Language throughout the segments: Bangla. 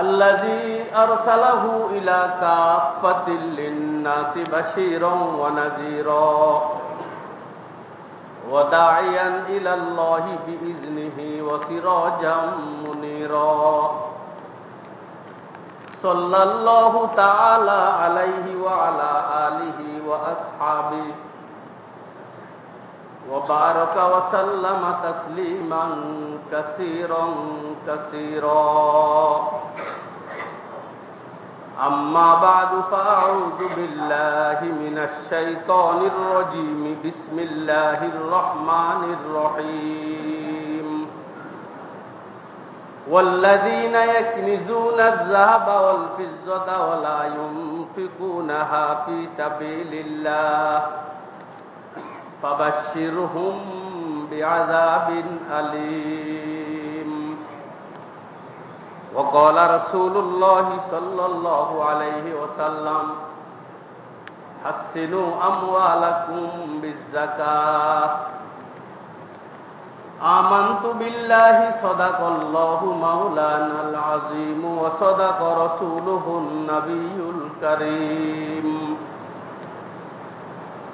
الذي أرسله إلى كافة للناس بشيرا ونذيرا وداعيا إلى الله بإذنه وسراجا منيرا صلى الله تعالى عليه وعلى آله وأصحابه وبارك وسلم تسليما كثيرا كثيرا. أما بعد فأعوذ بالله من الشيطان الرجيم. بسم الله الرحمن الرحيم. والذين يكنزون الذهب والفضة ولا ينفقونها في سبيل الله. فبشرهم بعذاب أليم وقال رسول الله صلى الله عليه وسلم حسنوا أموالكم بالزكاة آمنت بالله صدق الله مولانا العظيم وصدق رسوله النبي الكريم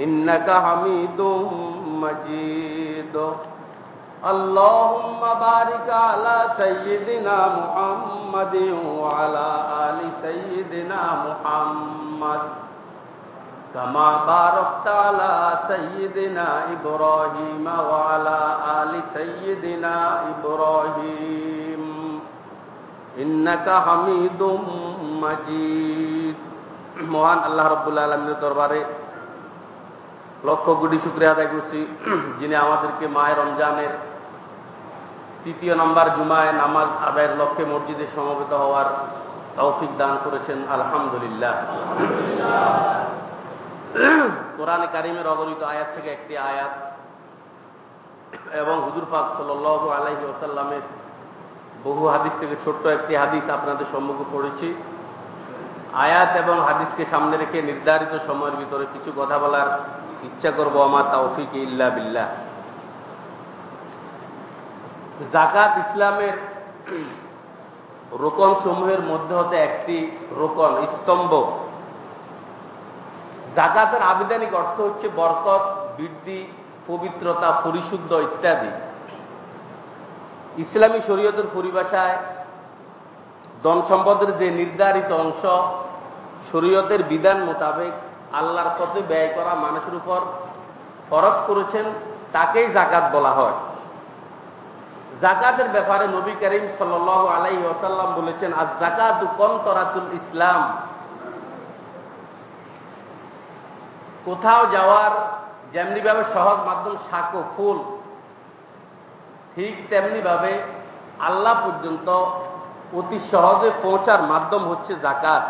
إنك حميد مجيد اللهم بارك على سيدنا محمد وعلى آل سيدنا محمد كما باركت على سيدنا إبراهيم وعلى آل سيدنا إبراهيم إنك حميد مجيد মহান আল্লাহ রব্বুল্লাহ আলমীর দরবারে লক্ষ কোটি শুক্রিয়া আদায় করছি যিনি আমাদেরকে মায়ের রমজানের তৃতীয় নম্বর জুমায় নামাজ আদায়ের লক্ষ্যে মসজিদে সমবেত হওয়ার তৌফিক দান করেছেন, আলহামদুলিল্লাহ। কোরআনে কারিমের অবনীত আয়াত থেকে একটি আয়াত। এবং হুজুর পাক সাল আলাইহি ওসাল্লামের বহু হাদিস থেকে ছোট্ট একটি হাদিস আপনাদের সম্মুখে পড়েছি। আয়াত এবং হাদিসকে সামনে রেখে নির্ধারিত সময়ের ভিতরে কিছু কথা বলার ইচ্ছা করব আমার তৌফিক ইল্লা বিল্লাহ। জাকাত ইসলামের রোকন সমূহের মধ্যে হতে একটি রোকন, স্তম্ভ। জাকাতের আবিধানিক অর্থ হচ্ছে বরকত, বৃদ্ধি, পবিত্রতা, পরিশুদ্ধ ইত্যাদি। ইসলামী শরীয়তের পরিভাষায় ধন সম্পদের যে নির্ধারিত অংশ, শরীয়তের বিধান মোতাবেক আল্লাহর পথে ব্যয় করা মানুষের উপর ফরজ করেছেন, তাকেই জাকাত বলা হয়। জাকাতের ব্যাপারে নবী করিম সাল আলাই ওসাল্লাম বলেছেন, আজ জাকাত কন্তরাতুল ইসলাম। কোথাও যাওয়ার যেমনিভাবে সহজ মাধ্যম শাক ফুল, ঠিক তেমনিভাবে আল্লাহ পর্যন্ত অতি সহজে পৌঁছার মাধ্যম হচ্ছে জাকাত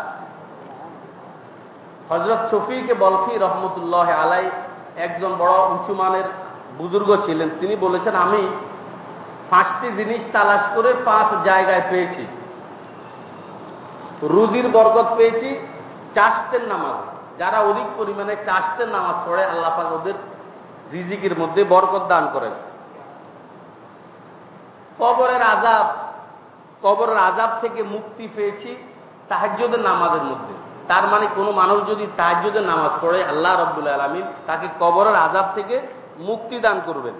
হজরত শফিকে বলফি রহমতুল্লাহ আলাই একজন বড় উঁচু মানের বুজুর্গ ছিলেন। তিনি বলেছেন, আমি পাঁচটি জিনিস তালাশ করে পাঁচ জায়গায় পেয়েছি। রুজির বরকত পেয়েছি, চাষতের নামাজ। যারা অধিক পরিমাণে চাষতের নামাজ পড়ে, আল্লাহ পাক ওদের রিজিকের মধ্যে বরকত দান করেন। কবরের আজাব কবরের আজাব থেকে মুক্তি পেয়েছি তাহাজ্যদের নামাজের মধ্যে। তার মানে কোনো মানুষ যদি তাহাজ্যদের নামাজ পড়ে, আল্লাহ রব্দুল আলমিন তাকে কবরের আজাব থেকে মুক্তি দান করবেন।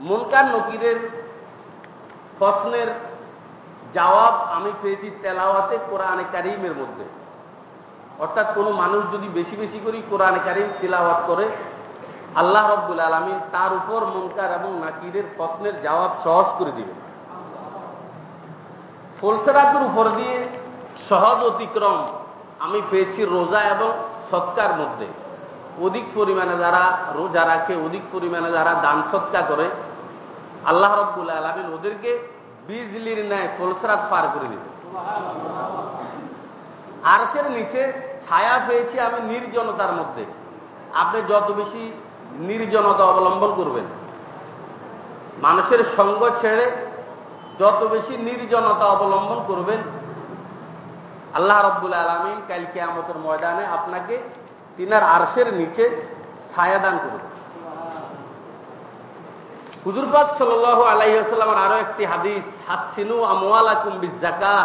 মুনকার নকিরের প্রশ্নের জবাব আমি পেয়েছি তেলাওয়াতে কোরআনে কারিমের মধ্যে। অর্থাৎ কোনো মানুষ যদি বেশি বেশি করে কোরআনে কারিম তেলাওয়াত করে, আল্লাহ রব্বুল আলমিন তার উপর মুনকার এবং নাকিরের প্রশ্নের জবাব সহজ করে দিবেন। ফুলসেরাতের উপর দিয়ে সহজ অতিক্রম আমি পেয়েছি রোজা এবং সৎকার মধ্যে। অধিক পরিমাণে যারা রোজা রাখে, অধিক পরিমাণে যারা দান সৎকা করে, আল্লাহ রব্বুল আলমিন ওদেরকে বিজলির ন্যায় ফুলসরাত পার করে দিবে আরশের নিচে ছায়া পেয়েছি আমি নির্জনতার মধ্যে। আপনি যত বেশি নির্জনতা অবলম্বন করবেন, মানুষের সঙ্গ ছেড়ে যত বেশি নির্জনতা অবলম্বন করবেন আল্লাহ রব্বুল আলমিন কালকে আমাদের ময়দানে আপনাকে তিনার আরশের নিচে ছায়াদান করবেন হুজুরপাক সাল আলাইসাল্লামের আরও একটি হাদিস, হাসিনু আমওয়ালা কুম্বি জাকা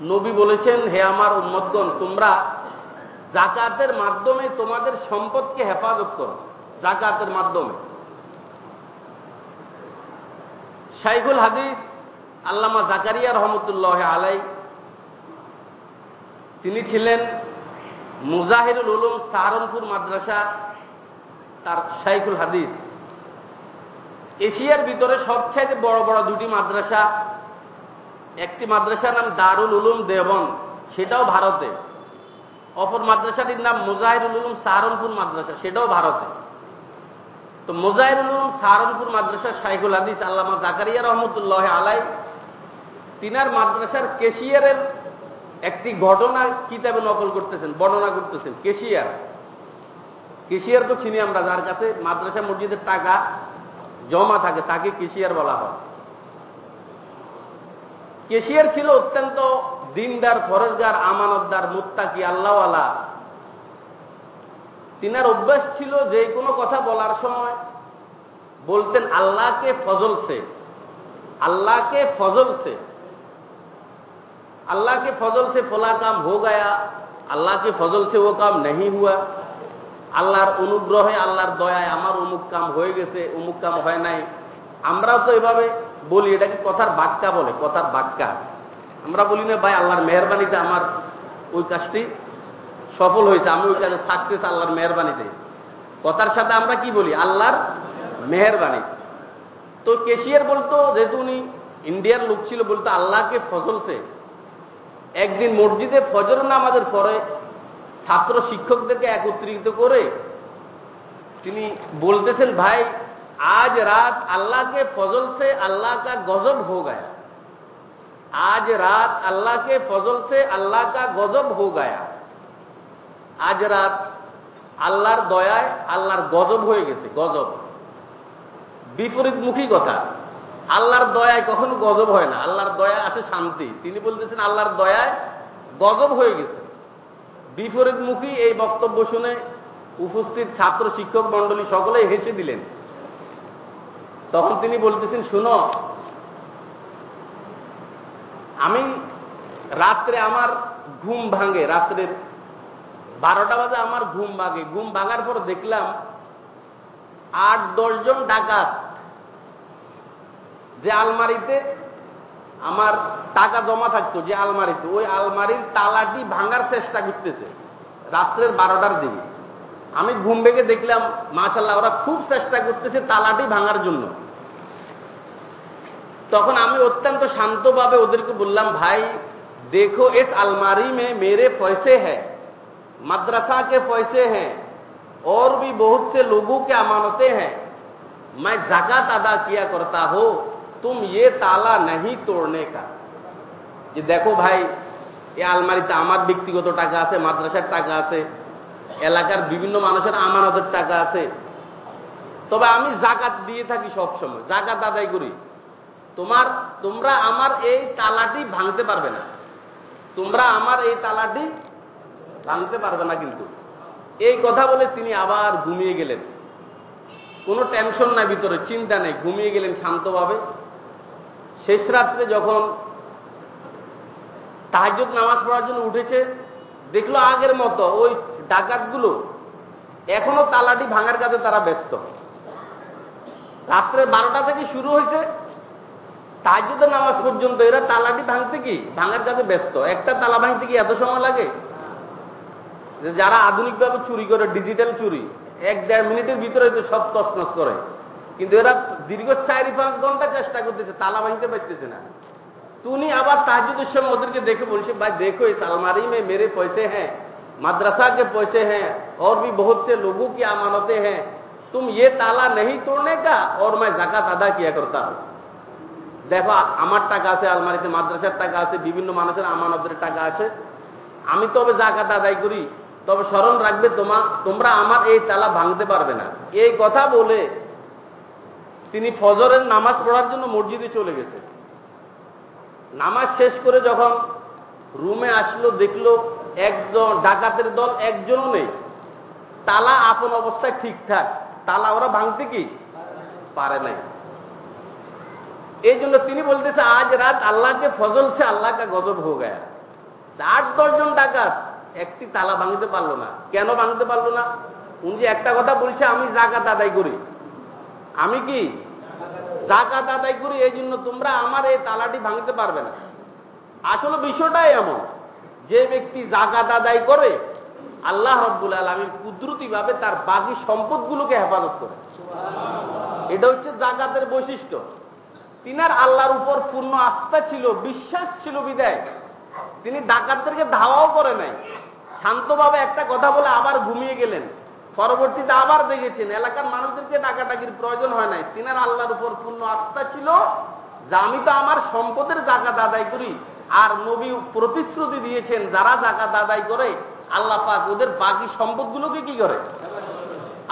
নবী বলেছেন, হে আমার উম্মতগণ, তোমরা জাকাতের মাধ্যমে তোমাদের সম্পদকে হেফাজত করো। জাকাতের মাধ্যমে। শাইখুল হাদিস, আল্লামা জাকারিয়া রহমতুল্লাহ আলাই তিনি ছিলেন মুজাহিরুল উলুম সাহারনপুর মাদ্রাসা, তার শাইখুল হাদিস। এশিয়ার ভিতরে সবচেয়ে বড় বড় দুটি মাদ্রাসা, একটি মাদ্রাসার নাম দারুল উলুম দেবন সেটাও ভারতে। অপর মাদ্রাসাটির নাম মুজাহিরুল উলুম সাহারনপুর মাদ্রাসা, সেটাও ভারতে। তো মুজাহিরুল উলুম সাহারনপুর মাদ্রাসার শাইখুল হাদিস আল্লামা জাকারিয়া রহমতুল্লাহ আলাই তিনার মাদ্রাসার কেশিয়ারের একটি ঘটনা কিতাবে নকল করতেছেন, বর্ণনা করতেছেন। কেশিয়ার। কেশিয়ার তো চিনি আমরা, যার কাছে মাদ্রাসা মসজিদের টাকা জমা থাকে, তাকে কেশিয়ার বলা হয়। কেশিয়ার ছিল অত্যন্ত দিনদার, ফরজগার, আমানতদার, মুত্তাকি, আল্লাহওয়ালা। তিনার অভ্যাস ছিল যে কোনো কথা বলার সময় বলতেন, আল্লাহকে ফজল সে, আল্লাহকে ফজল সে আল্লাহকে ফজল সে ফোলা কাম হো গায়া, আল্লাহকে ফজল সে ও কাম নেই হুয়া। আল্লাহর অনুগ্রহে, আল্লাহর দয়ায় আমার অমুক কাম হয়ে গেছে, অমুক কাম হয় নাই। আমরাও তো এভাবে বলি, এটাকে কথার বাক্যা বলে, কথার বাক্যা আমরা বলি না, ভাই, আল্লাহর মেহরবানিতে আমার ওই কাজটি সফল হয়েছে, আমি ওই কাজে সাকসেস আল্লাহর মেহরবানিতে। কথার সাথে আমরা কি বলি? আল্লাহর মেহরবানি। তো কেশিয়ার বলতো, যেহেতু উনি ইন্ডিয়ার লোক ছিল, বলতো আল্লাহকে ফজলছে একদিন মসজিদে ফজর নামাজের পরে ছাত্র শিক্ষকদেরকে একত্রিত করে তিনি বলতেছেন, ভাই, আজ রাত আল্লাহ কে ফজল সে আল্লাহ কা গজব হো গায়া। আজ রাত আল্লাহকে ফজল সে আল্লাহ কা গজব হো গায়া। আজ রাত আল্লাহর দয়ায় আল্লাহর গজব হয়ে গেছে, গজব। বিপরীতমুখী কথা। আল্লাহর দয়ায় কখনো গজব হয় না। আল্লাহর দয়া আছে শান্তি। তিনি বলতেছেন, আল্লাহর দয়ায় গজব হয়ে গেছে। বিপরীতমুখী এই বক্তব্য শুনে উপস্থিত ছাত্র শিক্ষক মন্ডলী সকলেই হেসে দিলেন। তখন তিনি বলতেছেন, শুনো, আমি রাত্রে আমার ঘুম ভাঙে। রাত্রের বারোটা বাজে আমার ঘুম ভাঙে। ঘুম ভাঙার পর দেখলাম আট দশজন ডাকাত যে আলমারিতে আমার টাকা জমা থাকতো যে আলমারিতে ওই আলমারির তালাটি ভাঙার চেষ্টা করতেছে রাত্রের বারোটার দিকে আমি ঘুম ভেঙে দেখলাম মাশাল্লাহ ওরা খুব চেষ্টা করতেছে তালাটি ভাঙার জন্য তখন আমি অত্যন্ত শান্তভাবে ওদেরকে বললাম ভাই देखो इस अलमारी में मेरे पैसे हैं मदरसा के पैसे हैं और भी बहुत से लोगों के अमानतें हैं मैं जक़ात अदा किया करता हो तुम ये ताला नहीं तोड़ने का যে দেখো ভাই এই আলমারিতে আমার ব্যক্তিগত টাকা আছে মাদ্রাসার টাকা আছে এলাকার বিভিন্ন মানুষের আমানতের টাকা আছে তবে আমি জাকাত দিয়ে থাকি সবসময় জাকাত আদায় করি তোমার তোমরা আমার এই তালাটি ভাঙতে পারবে না তোমরা আমার এই তালাটি ভাঙতে পারবে না কিন্তু এই কথা বলে তিনি আবার ঘুমিয়ে গেলেন কোনো টেনশন নাই ভিতরে চিন্তা নেই ঘুমিয়ে গেলেন শান্তভাবে শেষ রাত্রে যখন তাহাজুদ নামাজ পড়ার জন্য উঠেছে, দেখল আগের মতো ওই ডাকাতগুলো এখনও তালাটি ভাঙার কাজে তারা ব্যস্ত। রাত্রে বারোটা থেকে শুরু হয়েছে তাহাজুদের নামাজ পর্যন্ত এরা তালাটি ভাঙতে কি? ভাঙার কাজে ব্যস্ত। একটা তালা ভাঙতে কি এত সময় লাগে? যে যারা আধুনিকভাবে চুরি করে, ডিজিটাল চুরি, এক দেড় মিনিটের ভিতরে সব তসনস করে। কিন্তু এরা দীর্ঘ চারি পাঁচ ঘণ্টা চেষ্টা করতেছে, তালা বাহিতে পাইতেছে না। তুমি আবার তাহাজুদের সময় ওদেরকে দেখে বলছে, ভাই, দেখো এই अलमारी में মেরে পয়সে হ্যাঁ মাদ্রাসা কে পয়সে হ্যাঁ ওর ভি बहुत সে লোক কি আমানতে হ্যাঁ। तुम ये ইয়ে তালা নেই তোড়নে কা ওর मैं জাকাত আদা কিয়া करता দেখো, আমার টাকা আছে, আলমারিতে মাদ্রাসার টাকা আছে, বিভিন্ন মানুষের আমানতের টাকা আছে। আমি তবে জাকাত আদায় করি, তবে স্মরণ রাখবে তোমা, তোমরা আমার এই তালা ভাঙতে পারবে না। এই কথা বলে তিনি ফজরের নামাজ পড়ার জন্য মসজিদে চলে গেছে। নামাজ শেষ করে যখন রুমে আসলো, দেখল একজন, ডাকাতের দল একজনও নেই। তালা আপন অবস্থায় ঠিকঠাক। তালা ওরা ভাঙতে কি? পারে নাই। এই জন্য তিনি বলতেছে, আজ রাত আল্লাহকে ফজল সে আল্লাহ কা গজব হো গয়া আট দশজন ডাকাত, একটি তালা ভাঙতে পারল না। কেন ভাঙতে পারল না? উনি একটা কথা বলছে, আমি জাকাত আদায় করি। আমি কি? জাকাত আদায় করি এই জন্য তোমরা আমার এই তালাটি ভাঙতে পারবে না। আসলে বিষয়টাই এমন যে ব্যক্তি জাকাত আদায় করে আল্লাহ রব্বুল আলমীর কুদরতি ভাবে তার বাকি সম্পদগুলোকে হেফাজত করে। এটা হচ্ছে জাকাতের বৈশিষ্ট্য। তিনার আল্লাহর উপর পূর্ণ আস্থা ছিল বিশ্বাস ছিল বিদায়। তিনি ডাকাতদেরকে ধাওয়াও করে নাই। শান্তভাবে একটা কথা বলে আবার ঘুমিয়ে গেলেন। পরবর্তীতে আবার দেখেছেন, এলাকার মানুষদেরকে ডাকাডাকির প্রয়োজন হয় নাই। তিনার আল্লাহর উপর পূর্ণ আস্থা ছিল যে আমি তো আমার সম্পদের জাকাত আদায় করি, আর নবী প্রতিশ্রুতি দিয়েছেন, যারা জাকাত আদায় করে, আল্লাহ পাক ওদের বাকি সম্পদগুলোকে কি করে?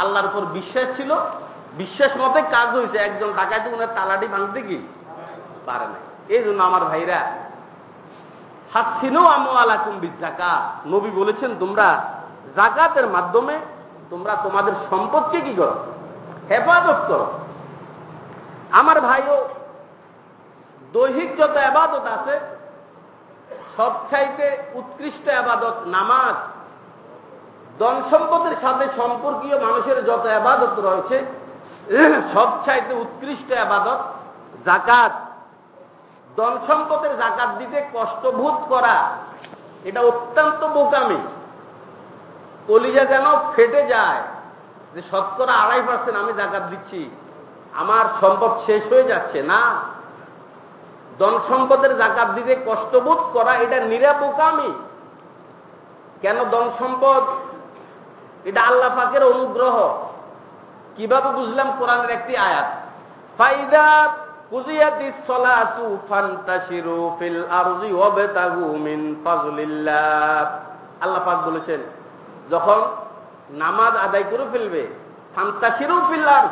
আল্লাহর উপর বিশ্বাস ছিল। বিশ্বাস মতে কাজ হয়েছে, একজন ডাকাতি উনার তালাটি ভাঙতে কি? পারে না এই জন্য আমার ভাইরা, হাসিনো আমো আলাকুম জাকা নবী বলেছেন, তোমরা জাকাতের মাধ্যমে তোমরা তোমাদের সম্পদকে কি করো? হেফাজত করো। আমার ভাইও দৈহিক যত আবাদত আছে, সবচাইতে উৎকৃষ্ট আবাদত নামাজ। ধন সম্পদের সাথে সম্পর্কীয় মানুষের যত আবাদত রয়েছে, সবচাইতে উৎকৃষ্ট আবাদত জাকাত। ধন সম্পদের জাকাত দিতে কষ্টবোধ করা, এটা অত্যন্ত বোকামি। কলিজা যেন ফেটে যায়। যে শতকরা আড়াই পার্সেন্ট আমি জাকাত দিচ্ছি, আমার সম্পদ শেষ হয়ে যাচ্ছে না? ধন সম্পদের জাকাত দিতে কষ্টবোধ করা, এটা নিরাপোকামি কেন ধন সম্পদ? এটা আল্লাহ পাকের অনুগ্রহ। কীভাবে বুঝলাম? কোরআনের একটি আয়াত, ফাইদা আল্লাহ পাক বলেছেন যখন নামাজ আদায় করে ফেলবে ফান্তাশিরু ফিল আরজ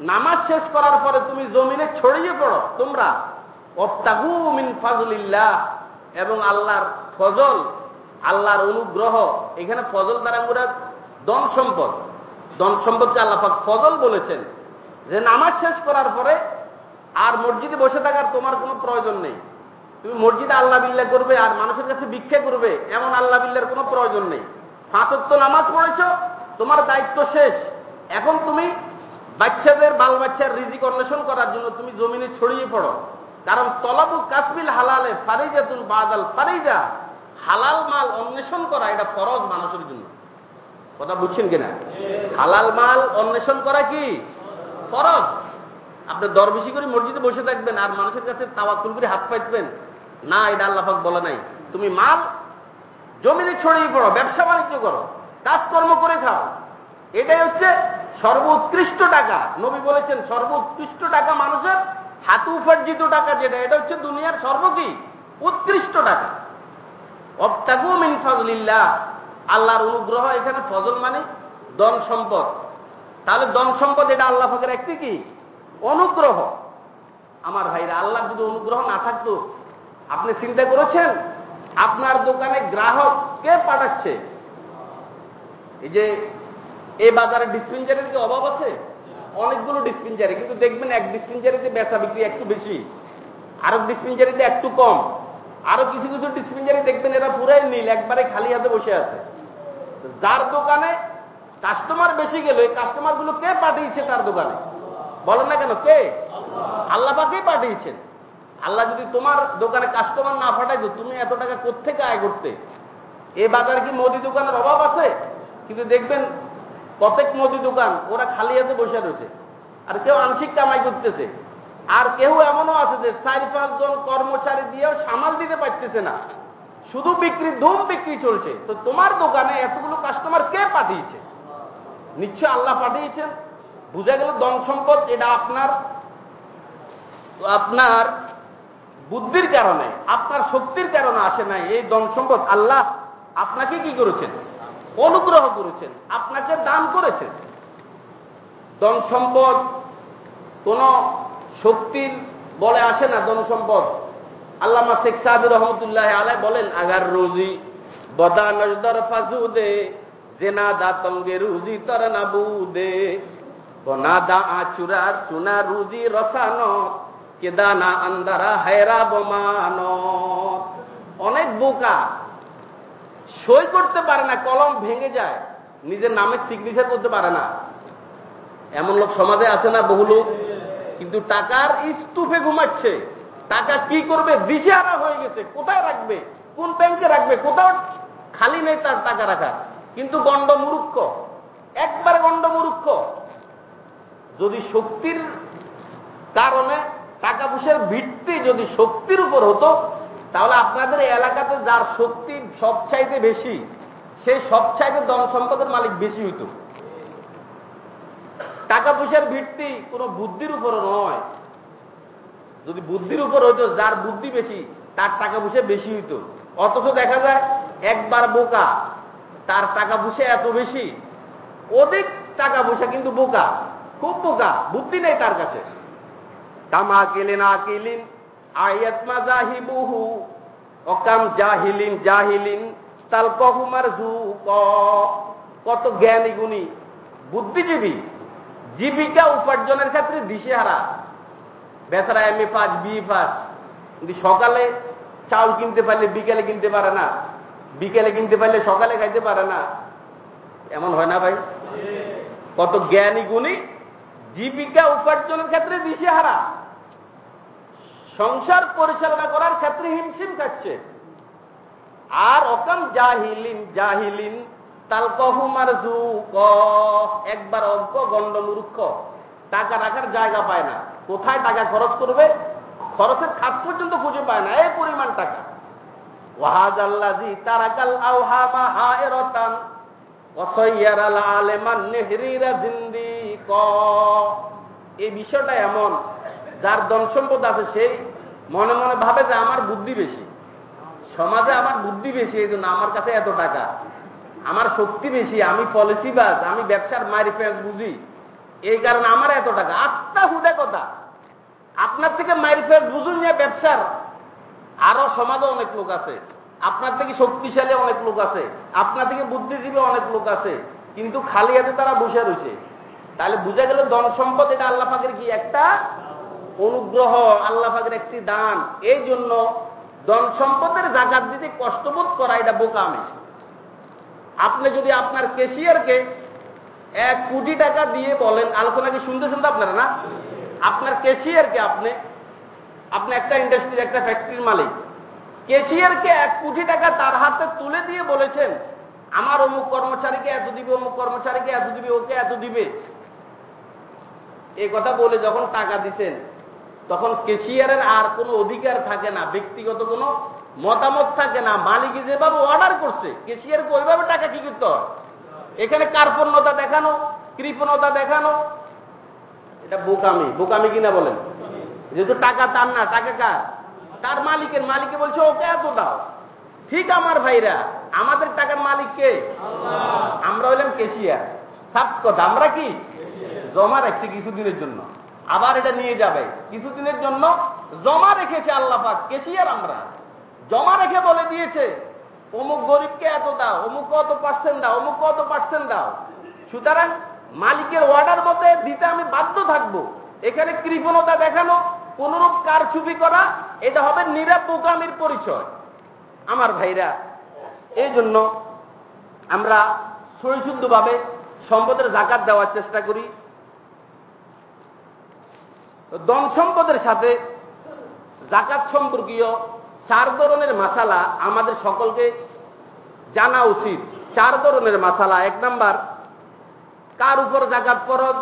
নামাজ শেষ করার পরে তুমি জমিনে ছড়িয়ে পড়ো, তোমরা। অপ্তাগু মিন ফাজলিল্লাহ। এবং আল্লাহর ফজল, আল্লাহর অনুগ্রহ, এখানে ফজল দ্বারা মুরাদ দন সম্পদ। দন সম্পদকে আল্লাহাক ফজল বলেছেন। যে নামাজ শেষ করার পরে আর মসজিদে বসে থাকার তোমার কোনো প্রয়োজন নেই। তুমি মসজিদে আল্লাহ বিল্লাহ করবে আর মানুষের কাছে ভিক্ষা করবে, এমন আল্লাহ বিল্লার কোনো প্রয়োজন নেই। পাঁচত্ব নামাজ পড়েছ, তোমার দায়িত্ব শেষ। এখন তুমি বাচ্চাদের বাল বাচ্চার রিজিক অন্বেষণ করার জন্য তুমি জমিনে ছড়িয়ে পড়ো। কারণ তলাবু কাসবিল হালালে ফারিজাতুল বাদাল ফারিজা, হালাল মাল অন্বেষণ করা এটা ফরজ মানুষের জন্য। কথা বুঝছেন কিনা? হালাল মাল অন্বেষণ করা কি? ফরজ। আপনি দর বেশি করে মসজিদে বসে থাকবেন আর মানুষের কাছে তাওয়াক্কুল করে হাত পাইতবেন না, এটা আল্লাহাক বলে নাই। তুমি মাল জমিনে ছড়িয়ে পড়ো, ব্যবসা বাণিজ্য করো, কাজকর্ম করে খাও। এটাই হচ্ছে সর্বোৎকৃষ্ট টাকা। নবী বলেছেন, সর্বোৎকৃষ্ট টাকা মানুষের হাত উপার্জিত টাকা যেটা, এটা হচ্ছে দুনিয়ার সর্বকি উৎকৃষ্ট টাকা। অপ্তাগু মিন ফজলিল্লাহ। আল্লাহর অনুগ্রহ, এখানে ফজল মানে দন সম্পদ। তাহলে দন সম্পদ, এটা আল্লাহ ফাঁকের একটি কি? অনুগ্রহ। আমার ভাইরা আল্লাহ যদি অনুগ্রহ না থাকতো, আপনি চিন্তা করেছেন? আপনার দোকানে গ্রাহক কে পাঠাচ্ছে? এই যে এই বাজারে ডিসপেন্সারির কি অভাব আছে? অনেকগুলো ডিসপেন্সারি কিন্তু দেখবেন এক ডিসপেন্সারিতে বেচা বিক্রি একটু বেশি আরও ডিসপেন্সারিতে একটু কম। আরও কিছু কিছু ডিসপেন্সারি দেখবেন এরা পুরাই নীল, একবারে খালি হাতে বসে আছে। যার দোকানে কাস্টমার বেশি গেল কাস্টমারগুলো কে পাঠিয়েছে তার দোকানে? বলেন না কেন, কে? আল্লাহ পাকেই পাঠিয়েছেন। আল্লাহ যদি তোমার দোকানে কাস্টমার না পাঠাইতো তুমি এত টাকা কোথেকে আয় করতে? এ বাজারে কি মোদি দোকানের অভাব আছে? কিন্তু দেখবেন প্রত্যেক মোদি দোকান, ওরা খালি হাতে বসে রয়েছে। আর কেউ আংশিক কামাই করতেছে। আর কেউ এমনও আছে যে চার পাঁচজন কর্মচারী দিয়েও সামাল দিতে পারতেছে না। শুধু বিক্রি, ধুম বিক্রি চলছে। তো তোমার দোকানে এতগুলো কাস্টমার কে পাঠিয়েছে? নিশ্চয় আল্লাহ পাঠিয়েছেন। বুঝা গেল ধন সম্পদ, এটা আপনার আপনার বুদ্ধির কারণে, আপনার শক্তির কারণে আসে নাই এই ধন সম্পদ। আল্লাহ আপনাকে কি করেছেন? অনুগ্রহ করেছেন, আপনাকে দান করেছেন। ধন সম্পদ কোন শক্তির বলে আসে না, ধন সম্পদ। আল্লামা শেখ সাহাবুর রহমতুল্লাহ আলাই বলেন, আগার রুজি, বদা নজদর ফাজু দে জেনা দা তঙ্গে রুজি তর নাবু দে বনাদা আচুরার চুনা রুজি রসানো কেদানা আন্দারা হায়রা বমান। অনেক বোকা। সই করতে পারে না, কলম ভেঙে যায়। নিজের নামের সিগনেচার করতে পারে না। এমন লোক সমাজে আছে না বহু লোক? কিন্তু টাকার স্তূপে ঘুমাচ্ছে। টাকা কি করবে? দিশেহারা হয়ে গেছে। কোথায় রাখবে? কোন ব্যাংকে রাখবে? কোথাও খালি নেই তার টাকা রাখা কিন্তু গণ্ড মুরুক্ষ একবার গণ্ড মুরুক্ষ যদি শক্তির কারণে টাকা পয়সার ভিত্তি যদি শক্তির উপর হতো, তাহলে আপনাদের এলাকাতে যার শক্তি সবচাইতে বেশি, সে সবচাইতে ধন সম্পদের মালিক বেশি হইত। টাকা পয়সার ভিত্তি কোন বুদ্ধির উপর নয়। যদি বুদ্ধির উপর হইতো, যার বুদ্ধি বেশি, তার টাকা পয়সা বেশি হইত। অথচ দেখা যায়, একবার বোকা, তার টাকা পয়সা এত বেশি, অধিক টাকা পয়সা কিন্তু বোকা, খুব বোকা, বুদ্ধি নেই তার কাছে। তামা কেলেন আকিলিন আয়াত মাজাহিবুহু অকাম জাহিলিন জাহিলিন তাল কহুমার কত জ্ঞানী গুণী বুদ্ধিজীবী জীবিকা উপার্জনের ক্ষেত্রে দিশেহারা। বেচারা M A pass B pass. কিন্তু সকালে চাউল কিনতে পারলে বিকেলে কিনতে পারে না বিকেলে কিনতে পারলে সকালে খাইতে পারে না। এমন হয় না ভাই? কত জ্ঞানী গুণী জীবিকা উপার্জনের ক্ষেত্রে দিশেহারা। সংসার পরিচালনা করার ক্ষেত্রে হিমশিম খাচ্ছে। আর অকাম জাহিলিন জাহিলিন, তালকহুমার একবার অজ্ঞ গণ্ড মূর্খ টাকা রাখার জায়গা পায় না। কোথায় টাকা খরচ করবে? খরচের খাত পর্যন্ত খুঁজে পায় না এই পরিমাণ টাকা। ওয়াহাজ আল্লাজি তারাকাল আওহামা হা এরতান অসইয়ার আল আলেমান নেহরিরা জিন্দি ক এই বিষয়টা এমন যার ধন সম্পদ আছে সেই মনে মনে ভাবে যে আমার বুদ্ধি বেশি। সমাজে আমার বুদ্ধি বেশি, এই জন্য আমার কাছে এত টাকা। আমার শক্তি বেশি, আমি পলিসিবাজ আমি ব্যবসার মারি ফেস বুঝি। এই কারণে আমার এত টাকা। আত্মা হুদে কথা। আপনার থেকে মারি ফেস বুঝুন যে ব্যবসার। আরও সমাজে অনেক লোক আছে। আপনার থেকে শক্তিশালী অনেক লোক আছে। আপনার থেকে বুদ্ধিজীবী অনেক লোক আছে। কিন্তু খালি হাতে তারা বসে রয়েছে। তাহলে বুঝা গেল ধন সম্পদ, এটা আল্লাহ পাকের কি একটা অনুগ্রহ, আল্লাহ একটি দান। এই জন্য ধন সম্পদের জাকাত দিতে কষ্টবোধ করা এটা বোকামি আপনি যদি আপনার কেশিয়ারকে এক কোটি টাকা দিয়ে বলেন আলোচনা কি শুনতেছেন তো আপনারা না? আপনার কেশিয়ারকে আপনি আপনি একটা ইন্ডাস্ট্রির একটা ফ্যাক্টরির মালিক। কেশিয়ারকে এক কোটি টাকা তার হাতে তুলে দিয়ে বলেছেন, আমার অমুক কর্মচারীকে এত দিবে, অমুক কর্মচারীকে এত দিবে, ওকে এত দিবে। এই কথা বলে যখন টাকা দিচ্ছেন তখন কেশিয়ারের আর কোনো অধিকার থাকে না ব্যক্তিগত কোনো মতামত থাকে না। মালিক যেভাবে অর্ডার করছে কেশিয়ারকে ওইভাবে টাকা কি করতে হয়? এখানে কার্পণ্যতা দেখানো কৃপণতা দেখানো এটা বোকামি। বোকামি কিনা বলেন? যেহেতু টাকা তার না টাকা কার? তার মালিকের। মালিকে বলছে ওকে এত দাও। ঠিক আমার ভাইরা আমাদের টাকার মালিক কে? আমরা হইলাম কেশিয়ার। সাপ কথা। আমরা কি? জমা রাখছি কিছুদিনের জন্য। আবার এটা নিয়ে যাবে। কিছুদিনের জন্য জমা রেখেছে আল্লাহ পাক, কেশিয়ার আমরা। জমা রেখে বলে দিয়েছে, অমুক গরিবকে এত দাও, অমুক কত পার্সেন্ট দাও, অমুক কত পার্সেন্ট দাও। সুতরাং মালিকের অর্ডার মতে দিতে আমি বাধ্য থাকব। এখানে কৃপণতা দেখানো কোনরূপ কারচুপি করা, এটা হবে নিরাপ বোকামির পরিচয়। আমার ভাইরা, এই জন্য আমরা সহিশুদ্ধভাবে সম্পদের জাকাত দেওয়ার চেষ্টা করি। দন সম্পদের সাথে জাকাত সম্পর্কীয় চার ধরনের মাসালা আমাদের সকলকে জানা উচিত। চার ধরনের মাসালা। এক নাম্বার, কার উপর জাকাত ফরজ?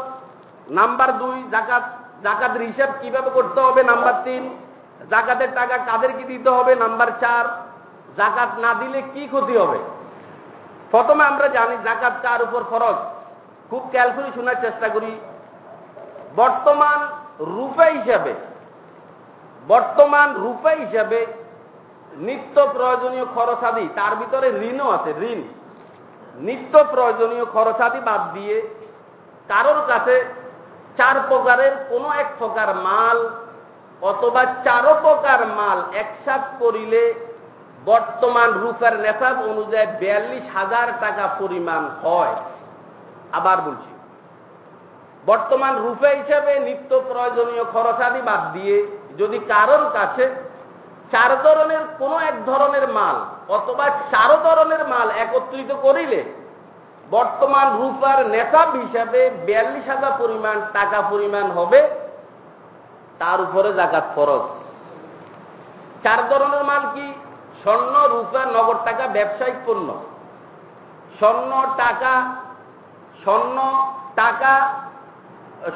নাম্বার দুই, জাকাত, জাকাতের হিসাব কীভাবে করতে হবে? নাম্বার তিন, জাকাতের টাকা কাদেরকে দিতে হবে? নাম্বার চার, জাকাত না দিলে কি ক্ষতি হবে? প্রথমে আমরা জানি জাকাত কার উপর ফরজ। খুব ক্যালকুলি শোনার চেষ্টা করি। বর্তমান রূপে হিসাবে, বর্তমান রূপে হিসাবে নিত্য প্রয়োজনীয় খরচাদি, তার ভিতরে ঋণও আছে, ঋণ। নিত্য প্রয়োজনীয় খরচাদি বাদ দিয়ে কারোর কাছে চার প্রকারের, কোনো এক প্রকার মাল অথবা চারো প্রকার মাল একসাথ করিলে বর্তমান রূপের নেশাব অনুযায়ী বিয়াল্লিশ হাজার টাকা পরিমাণ হয়। আবার বলছি বর্তমান রূপে হিসাবে নিত্য প্রয়োজনীয় খরচাদি বাদ দিয়ে যদি কারোর কাছে চার ধরনের কোন এক ধরনের মাল অথবা চার ধরনের মাল একত্রিত করিলে বর্তমান রূপার নেশাব হিসাবে বিয়াল্লিশ হাজার পরিমাণ টাকা পরিমাণ হবে, তার উপরে জাকাত ফরজ। চার ধরনের মাল কি? স্বর্ণ, রূপা, নগদ টাকা, ব্যবসায়িক পণ্য। স্বর্ণ টাকা স্বর্ণ টাকা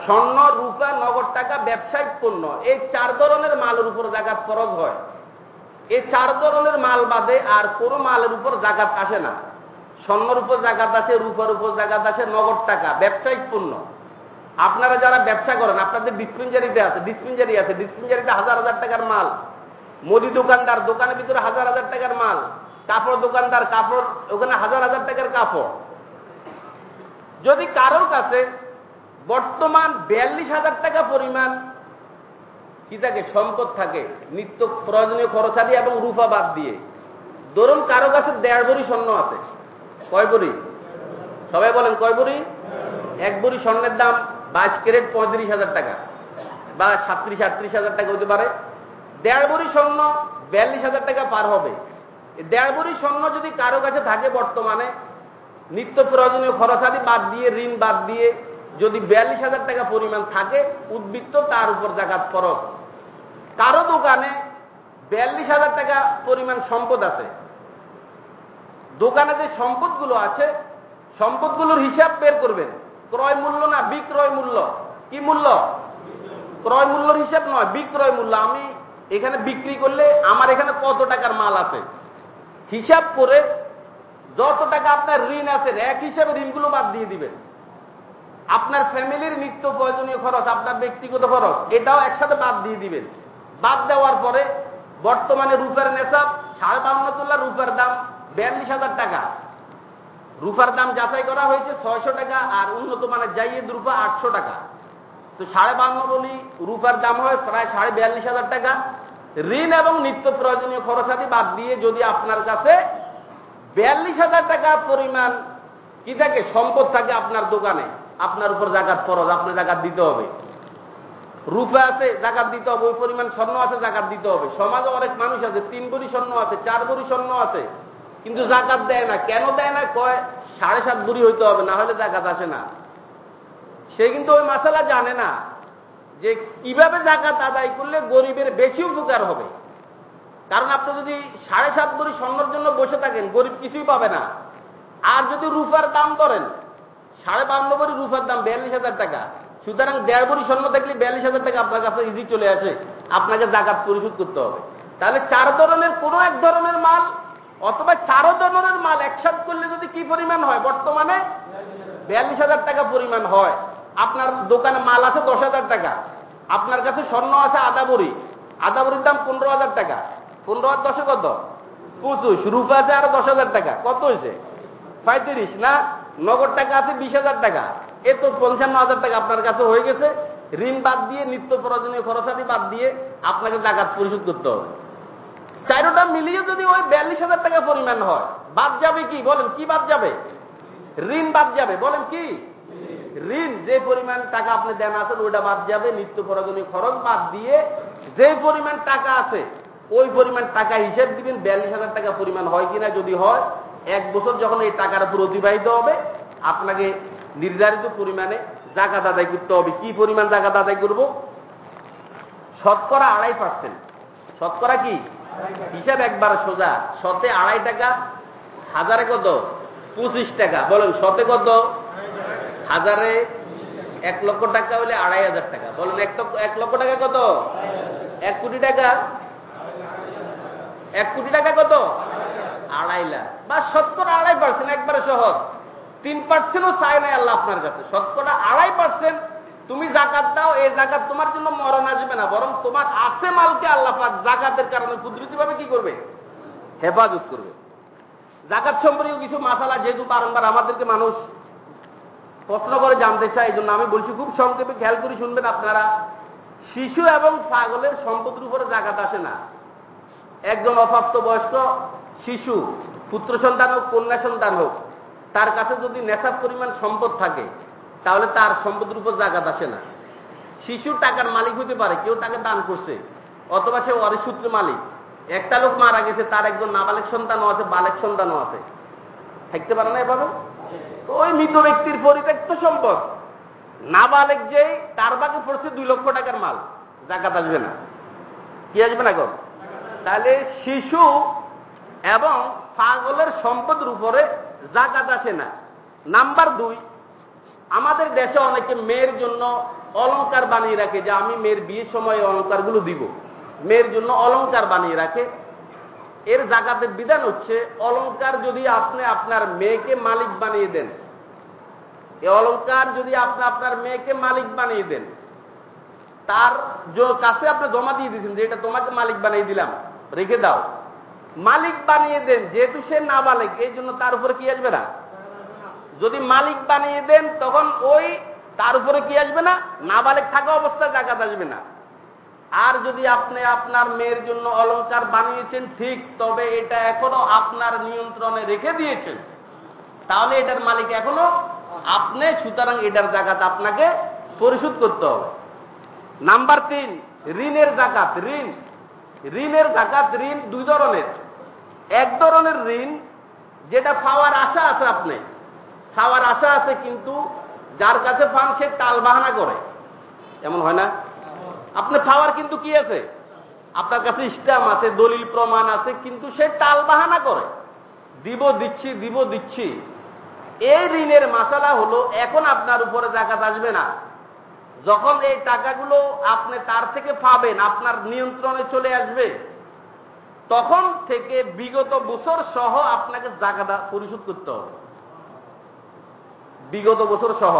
স্বর্ণ রূপা নগদ টাকা ব্যবসায়িক পণ্য। এই চার ধরনের মালের উপর জাকাত ফরজ হয়। এই চার ধরনের মাল বাদে আর কোন মালের উপর জাকাত আসে না। স্বর্ণর উপর জাকাত আছে রূপার উপর জাকাত আছে নগদ টাকা, ব্যবসায়িক পণ্য। আপনারা যারা ব্যবসা করেন, আপনাদের ডিসপেন্সারিতে আছে ডিসপেন্সারি আছে ডিসপেন্সারিতে হাজার হাজার টাকার মাল। মুদি দোকানদার, দোকানের ভিতরে হাজার হাজার টাকার মাল। কাপড় দোকানদার, কাপড়, ওখানে হাজার হাজার টাকার কাপড়। যদি কারোর কাছে বর্তমান বিয়াল্লিশ হাজার টাকা পরিমাণ কি থাকে? সম্পদ থাকে। নিত্য প্রয়োজনীয় খরচাদি এবং রূপা বাদ দিয়ে। ধরুন কারও কাছে দেড় বড়ি স্বর্ণ আছে। কয় বড়ি? সবাই বলেন কয় বড়ি? এক বড়ি স্বর্ণের দাম বাইশ ক্যারেট পঁয়ত্রিশ হাজার টাকা বা সাত্রিশ আটত্রিশ হাজার টাকা হতে পারে। দেড় বড়ি স্বর্ণ বিয়াল্লিশ হাজার টাকা পার হবে। দেড় বড়ি স্বর্ণ যদি কারও কাছে থাকে বর্তমানে, নিত্য প্রয়োজনীয় খরচাদি বাদ দিয়ে, ঋণ বাদ দিয়ে যদি বিয়াল্লিশ হাজার টাকা পরিমাণ থাকে, উদ্বৃত্ত, তার উপর জাকাত ফরজ। কারও দোকানে বিয়াল্লিশ হাজার টাকা পরিমাণ সম্পদ আছে। দোকানে যে সম্পদগুলো আছে, সম্পদগুলোর হিসাব বের করবেন। ক্রয় মূল্য না বিক্রয় মূল্য? কি মূল্য? ক্রয় মূল্যর হিসাব নয়, বিক্রয় মূল্য। আমি এখানে বিক্রি করলে আমার এখানে কত টাকার মাল আছে? হিসাব করে যত টাকা আপনার ঋণ আছে, এক হিসাবে ঋণগুলো বাদ দিয়ে দিবেন। আপনার ফ্যামিলির নিত্য প্রয়োজনীয় খরচ, আপনার ব্যক্তিগত খরচ, এটাও একসাথে বাদ দিয়ে দিবেন। বাদ দেওয়ার পরে বর্তমানে রূপের নেশাব সাড়ে বান্ন তোলা রূপের দাম বিয়াল্লিশ হাজার টাকা। রূপার দাম যাচাই করা হয়েছে ছয়শো টাকা আর উন্নত মানের জাইয়েদ রূপা আটশো টাকা। তো সাড়ে বান্ন বলি রূপার দাম হয় প্রায় সাড়ে বিয়াল্লিশ হাজার টাকা। ঋণ এবং নিত্য প্রয়োজনীয় খরচাদি বাদ দিয়ে যদি আপনার কাছে বিয়াল্লিশ হাজার টাকা পরিমাণ কি থাকে, সম্পদ থাকে আপনার দোকানে আপনার উপর জাকাত ফরজ, আপনি জাকাত দিতে হবে। রূপে আছে, জাকাত দিতে হবে, ওই পরিমাণ স্বর্ণ আছে, জাকাত দিতে হবে। সমাজে অনেক মানুষ আছে, তিন বড়ি স্বর্ণ আছে, চার বড়ি স্বর্ণ আছে, কিন্তু জাকাত দেয় না। কেন দেয় না? কয়, সাড়ে সাত বুড়ি হইতে হবে, না হলে জাকাত আসে না। সে কিন্তু ওই মাসালা জানে না যে কীভাবে জাকাত আদায় করলে গরিবের বেশি উপকার হবে। কারণ আপনি যদি সাড়ে সাত বুড়ি স্বর্ণের জন্য বসে থাকেন, গরিব কিছুই পাবে না। আর যদি রূপার দাম ধরেন সাড়ে বান্ন বড়ি রূপার দাম বিয়াল্লিশ হাজার টাকা। সুতরাং দেড় বড়ি স্বর্ণ থাকলে বিয়াল্লিশ হাজার টাকা আপনার কাছে ইজি চলে আসে। আপনাকে জাকাত পরিশোধ করতে হবে। তাহলে চার ধরনের, কোন এক ধরনের মাল অথবা চারো ধরনের মাল একসাথ করলে যদি কি পরিমাণ হয়? বর্তমানে বিয়াল্লিশ হাজার টাকা পরিমাণ হয়। আপনার দোকানে মাল আছে দশ হাজার টাকা। আপনার কাছে স্বর্ণ আছে আদা বড়ি আদা দাম পনেরো হাজার টাকা। পনেরো হাজার দশে কত? পঁচিশ। রূপা আছে আরও দশ হাজার টাকা। কত হয়েছে? পঁয়ত্রিশ না? নগদ টাকা আছে বিশ হাজার টাকা। এ তো পঞ্চান্ন হাজার টাকা আপনার কাছে হয়ে গেছে। ঋণ বাদ দিয়ে, নিত্য প্রয়োজনীয় খরচাদি বাদ দিয়ে আপনাকে জাকাত পরিশোধ করতে হবে। চারোটা মিলিয়ে যদি ওই বিয়াল্লিশ হাজার টাকা পরিমাণ হয়, বাদ যাবে কি? বলেন, কি বাদ যাবে? ঋণ বাদ যাবে। বলেন, কি? ঋণ। যে পরিমাণ টাকা আপনি দেন আছেন, ওইটা বাদ যাবে। নিত্য প্রয়োজনীয় খরচ বাদ দিয়ে যে পরিমাণ টাকা আছে, ওই পরিমাণ টাকা হিসেব দিবেন। বিয়াল্লিশ হাজার টাকা পরিমাণ হয় কিনা যদি হয় এক বছর যখন এই টাকার উপর অতিবাহিত হবে, আপনাকে নির্ধারিত পরিমাণে জাকাত আদায় করতে হবে। কি পরিমাণ জাকাত আদায় করব? শতকরা আড়াই পার্সেন্ট শতকরা কি? হিসাব একবার সোজা। শতে আড়াই টাকা, হাজারে কত? পঁচিশ টাকা। বলেন, শতে কত? হাজারে এক লক্ষ টাকা হলে আড়াই হাজার টাকা। বলেন এক লক্ষ টাকা কত? এক কোটি টাকা। এক কোটি টাকা কত? আড়াই লাখ বা শতকরা আড়াই পার্সেন্ট একবারে সহজ। তিন পার্সেন্টও চায় নাই আল্লাহ আপনার কাছে। শতকরা আড়াই পার্সেন্ট তুমি জাকাত দাও, এই জাকাত তোমার জন্য মরণ আসবে না। বরং তোমার আছে মালকে আল্লাহ পাক জাকাতের কারণে কুদরতি ভাবে কি করবে? হেফাজত করবে। জাকাত সম্পর্কে কিছু মাসালা যেহেতু বারংবার আমাদেরকে মানুষ প্রশ্ন করে জানতে চায় এই জন্য আমি বলছি, খুব সংক্ষেপে খেয়াল করে শুনবেন আপনারা। শিশু এবং পাগলের সম্পদের উপরে জাকাত আসে না। একজন অপ্রাপ্ত বয়স্ক শিশু, পুত্র সন্তান হোক, কন্যা সন্তান হোক, তার কাছে যদি নেশার পরিমাণ সম্পদ থাকে, তাহলে তার সম্পদের উপর জাগাত আসে না। শিশু টাকার মালিক হতে পারে, কেউ তাকে দান করছে, অথবা সে অরিসূত্র মালিক। একটা লোক মারা গেছে, তার একজন নাবালেক সন্তানও আছে, বালেক সন্তানও আছে। থাকতে পারে না এভাবে? ওই মৃত ব্যক্তির পরিত্যক্ত সম্পদ। নাবালেক যে তার বাকি পড়ছে দুই লক্ষ টাকার মাল, জাকাত আসবে না। কি আসবে না কম তাহলে শিশু এবং পাগলের সম্পদের উপরে জাকাত আসে না। নাম্বার দুই, আমাদের দেশে অনেকে মেয়ের জন্য অলঙ্কার বানিয়ে রাখে, যে আমি মেয়ের বিয়ের সময় অলঙ্কারগুলো দিব। মেয়ের জন্য অলঙ্কার বানিয়ে রাখে। এর জাকাতের বিধান হচ্ছে অলঙ্কার যদি আপনি আপনার মেয়েকে মালিক বানিয়ে দেন, এ অলঙ্কার যদি আপনি আপনার মেয়েকে মালিক বানিয়ে দেন, তার কাছে আপনি জমা দিয়ে দিয়েছেন যে এটা তোমাকে মালিক বানিয়ে দিলাম, রেখে দাও। মালিক বানিয়ে দেন, যেহেতু সে না বালিক এই জন্য তার উপরে কি আসবে না? যদি মালিক বানিয়ে দেন, তখন ওই তার উপরে কি আসবে না? নাবালেক থাকা অবস্থায় জাকাত আসবে না। আর যদি আপনি আপনার মেয়ের জন্য অলঙ্কার বানিয়েছেন, ঠিক, তবে এটা এখনও আপনার নিয়ন্ত্রণে রেখে দিয়েছেন। তাহলে এটার মালিক এখনও আপনি, সুতরাং এটার জাকাত আপনাকে পরিশোধ করতে হবে। নাম্বার তিন, ঋণের জাকাত, ঋণ। ঋণের জাকাত, ঋণ দুই ধরনের। এক ধরনের ঋণ যেটা পাওয়ার আশা আছে আপনি। খাওয়ার আশা আছে কিন্তু যার কাছে পান সে টাল বাহানা করে। এমন হয় না? আপনি খাওয়ার কিন্তু কি আছে? আপনার কাছে স্ট্যাম আছে, দলিল প্রমাণ আছে, কিন্তু সে টাল বাহানা করে। দিব, দিচ্ছি দিব, দিচ্ছি। এই ঋণের মাসালা হলো এখন আপনার উপরে জাকাত আসবে না। যখন এই টাকাগুলো আপনি তার থেকে পাবেন, আপনার নিয়ন্ত্রণে চলে আসবে। তখন থেকে বিগত বছর সহ আপনাকে জাকাত পরিশোধ করতে হবে। বিগত বছর সহ।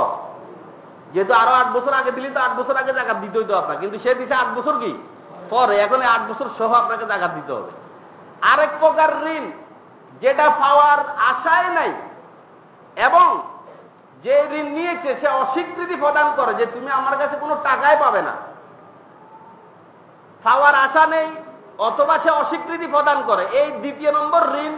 যেহেতু আরও আট বছর আগে দিলি, তো আট বছর আগে জাকাত দিতে হইতো আপনাকে। কিন্তু সে দিছে আট বছর কি? পরে, এখন আট বছর সহ আপনাকে জাকাত দিতে হবে। আরেক প্রকার ঋণ, যেটা পাওয়ার আশায় নাই, এবং যে ঋণ নিয়েছে, সে অস্বীকৃতি প্রদান করে যে তুমি আমার কাছে কোনো টাকাই পাবে না। পাওয়ার আশা নেই অথবা সে অস্বীকৃতি প্রদান করে। এই দ্বিতীয় নম্বর ঋণ।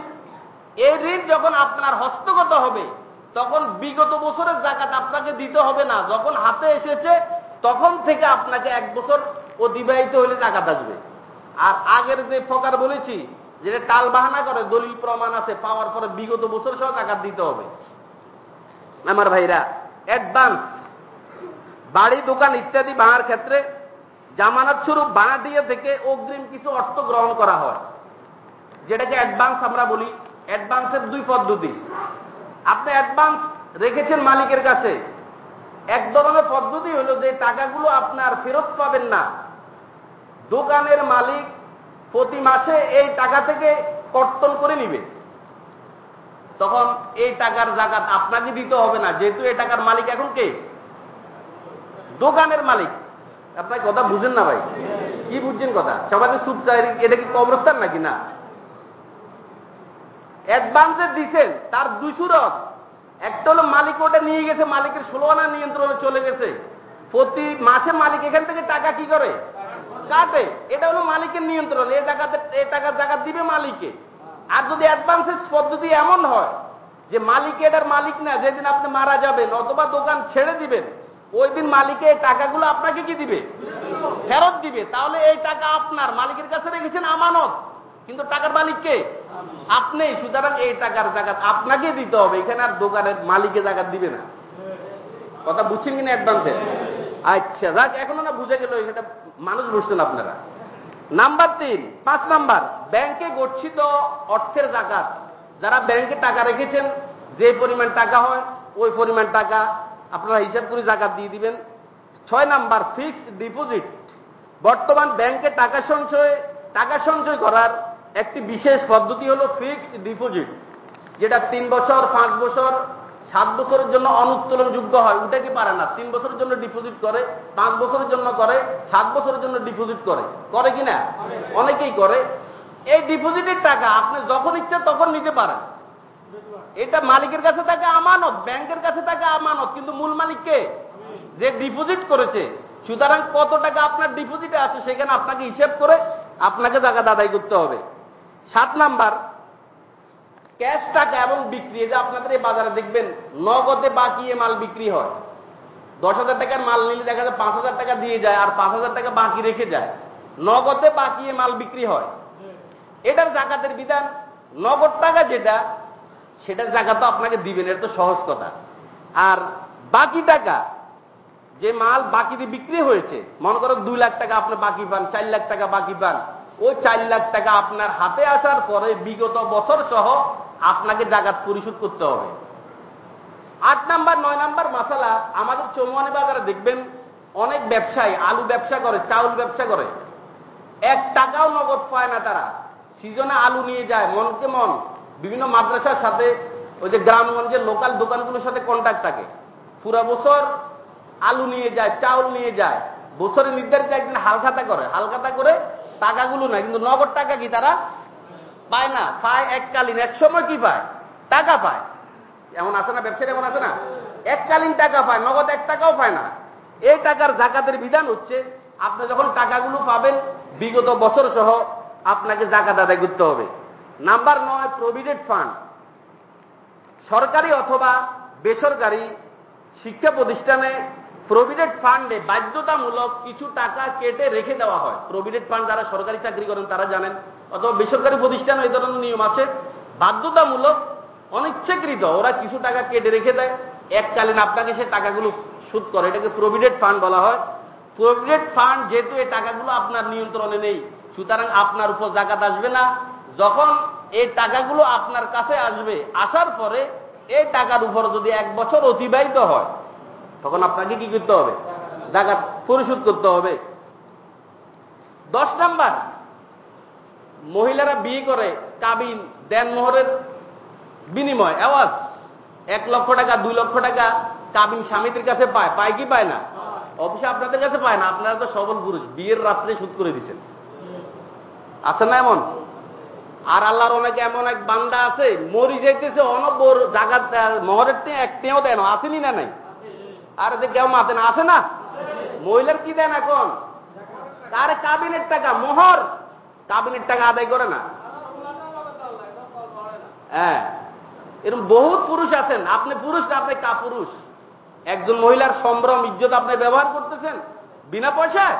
এই ঋণ যখন আপনার হস্তগত হবে, তখন বিগত বছরের জাকাত আপনাকে দিতে হবে না। যখন হাতে এসেছে, তখন থেকে আপনাকে এক বছর অতিবাহিত হলে জাকাত আসবে। আর আগের যে ফকার বলেছি, যেটা টাল বাহানা করে, দলিল প্রমাণ আছে, পাওয়ার পরে বিগত বছর সহ জাকাত দিতে হবে। আমার ভাইরা অ্যাডভান্স বাড়ি, দোকান ইত্যাদি ভাঙার ক্ষেত্রে জামানত স্বরূপ বানা দিয়ে থেকে অগ্রিম কিছু অর্থ গ্রহণ করা হয়। যেটাকে অ্যাডভান্স আমরা বলি অ্যাডভান্সের দুই পদ্ধতি। আপনি অ্যাডভান্স রেখেছেন মালিকের কাছে। এক ধরনের পদ্ধতি হলো যে টাকাগুলো আপনার ফেরত পাবেন না। দোকানের মালিক প্রতি মাসে এই টাকা থেকে কর্তন করে নিবে। তখন এই টাকার জাকাত আপনাকে দিতে হবে না, যেহেতু এই টাকার মালিক এখন কে? দোকানের মালিক। আপনার কথা বুঝেন না ভাই। কি বুঝছেন কথা? সবাই চুপ চাই, এটা কি কবরস্থান নাকি? না। অ্যাডভান্সে দিছেন, তার দুই সুরত একটা হলো মালিক ওটা নিয়ে গেছে, মালিকের ষোলো আনা নিয়ন্ত্রণে চলে গেছে। প্রতি মাসে মালিক এখান থেকে টাকা কি করে? কাটে। এটা হলো মালিকের নিয়ন্ত্রণ এই টাকাতে এই টাকার জাকাত দিবে মালিকে। আর যদি অ্যাডভান্সের পদ্ধতি এমন হয়, যে মালিক এটার মালিক না, যেদিন আপনি মারা যাবেন, অথবা দোকান ছেড়ে দিবেন ওই দিন মালিকে এই টাকাগুলো আপনাকে কি দিবে? ফেরত দিবে। তাহলে এই টাকা আপনার। মালিকের কাছে রেখেছেন আমানত। কিন্তু টাকার মালিককে আপনি। সুতরাং এই টাকার জাকাত আপনাকে দিতে হবে। এখানে আর দোকানের মালিকে জাকাত দিবে না। কথা বুঝছেন কিনা অ্যাডভান্সে? আচ্ছা যাক, এখনও না বুঝে গেল, এটা মানুষ বুঝছেন আপনারা। নাম্বার তিন, পাঁচ নাম্বার, ব্যাংকে গচ্ছিত অর্থের জাকাত। যারা ব্যাংকে টাকা রেখেছেন, যে পরিমাণ টাকা হয়, ওই পরিমাণ টাকা আপনারা হিসাব করে জাকাত দিয়ে দিবেন। ছয় নাম্বার ফিক্সড ডিপোজিট বর্তমান ব্যাংকে টাকা সঞ্চয় টাকা সঞ্চয় করার একটি বিশেষ পদ্ধতি হলো ফিক্সড ডিপোজিট যেটা তিন বছর পাঁচ বছর সাত বছরের জন্য অনুত্তোলনযোগ্য হয়। ওটা কি পারে না? তিন বছরের জন্য ডিপোজিট করে পাঁচ বছরের জন্য করে সাত বছরের জন্য ডিপোজিট করে। করে কি না? অনেকেই করে। এই ডিপোজিটের টাকা আপনি যখন ইচ্ছা তখন নিতে পারেন। এটা মালিকের কাছে থাকে আমানত, ব্যাংকের কাছে থাকে আমানত, কিন্তু মূল মালিককে যে ডিপোজিট করেছে, সুতরাং কত টাকা আপনার ডিপোজিটে আছে সেখানে আপনাকে হিসেব করে আপনাকে টাকা আদায় করতে হবে। সাত নাম্বার, ক্যাশ টাকা এবং বিক্রি যে আপনাদের এই বাজারে দেখবেন, নগদে বাকিয়ে মাল বিক্রি হয়। দশ হাজার টাকার মাল নিলে দেখা যায় পাঁচ হাজার টাকা দিয়ে যায়, আর পাঁচ হাজার টাকা বাকি রেখে যায়। নগদে বাকিয়ে মাল বিক্রি হয়। এটার জাকাতের বিধান, নগদ টাকা যেটা সেটার জায়গা তো আপনাকে দিবেন, এটা তো সহজ কথা। আর বাকি টাকা, যে মাল বাকিতে বিক্রি হয়েছে, মনে করো দুই লাখ টাকা আপনি বাকি পান, চার লাখ টাকা বাকি পান ওই চার লাখ টাকা আপনার হাতে আসার পরে বিগত বছর সহ আপনাকে জাকাত পরিশোধ করতে হবে। আট নাম্বার, নয় নাম্বার মাসালা, আমাদের চৌমানি বাজারে দেখবেন অনেক ব্যবসায়ী আলু ব্যবসা করে, চাউল ব্যবসা করে। এক টাকাও নগদ পায় না তারা। সিজনে আলু নিয়ে যায়, মনকে মন। বিভিন্ন মাদ্রাসার সাথে ওই যে গ্রামগঞ্জের লোকাল দোকানগুলোর সাথে কন্ট্যাক্ট থাকে। পুরা বছর আলু নিয়ে যায়, চাউল নিয়ে যায়। বছরে নির্ধারিত একদিন হালখাতা করে। হালখাতা করে টাকাগুলো না কিন্তু নগদ টাকা কি তারা পায় না? পায় এককালীন। এক সময় কি পায়? টাকা পায়। এমন আছে না? ব্যবসায়ী এমন আছে না? এককালীন টাকা পায়, নগদ এক টাকাও পায় না। এই টাকার জাকাতের বিধান হচ্ছে, আপনি যখন টাকাগুলো পাবেন, বিগত বছর সহ আপনাকে জাকাত আদায় করতে হবে। নাম্বার নয় প্রভিডেন্ট ফান্ড সরকারি অথবা বেসরকারি শিক্ষা প্রতিষ্ঠানে প্রভিডেন্ট ফান্ডে বাধ্যতামূলক কিছু টাকা কেটে রেখে দেওয়া হয়। প্রভিডেন্ট ফান্ড যারা সরকারি চাকরি করেন, তারা জানেন। অথবা বেসরকারি প্রতিষ্ঠানে এই ধরনের নিয়ম আছে। বাধ্যতামূলক, অনিচ্ছাকৃত ওরা কিছু টাকা কেটে রেখে দেয়। এককালীন আপনাকে সে টাকাগুলো সুদ করে। এটাকে প্রভিডেন্ট ফান্ড বলা হয়। প্রভিডেন্ট ফান্ড যেহেতু এই টাকাগুলো আপনার নিয়ন্ত্রণে নেই, সুতরাং আপনার উপর জাকাত আসবে না। যখন এই টাকাগুলো আপনার কাছে আসবে, আসার পরে এই টাকার উপর যদি এক বছর অতিবাহিত হয়, তখন আপনাকে কি করতে হবে? জাকাত পরিশোধ করতে হবে। দশ নাম্বার, মহিলারা বিয়ে করে, কাবিন দেনমোহরের বিনিময় আওয়াজ এক লক্ষ টাকা, দুই লক্ষ টাকা কাবিন স্বামীদের কাছে পায় পায় কি পায় না? অফিসে আপনাদের কাছে পায় না, আপনারা তো সবল পুরুষ, বিয়ের রাত্রে সুদ করে দিচ্ছেন। আছে না এমন? আর আল্লাহর অনেক এমন এক বান্দা আছে, মরি যাইতেছে অনব্বর জাগাত মহরের তে একটিও দেন আসেনি না নাই? আর যে কেউ মাতে না আছে না? মহিলার কি দেন এখন? তার কাবিনের টাকা, মোহর। কাবিনের টাকা আদায় করে না। হ্যাঁ। এরকম বহুত পুরুষ আছেন, আপনি পুরুষ না, আপনি কা পুরুষ একজন মহিলার সম্ভ্রম, ইজ্জত আপনি ব্যবহার করতেছেন, বিনা পয়সায়?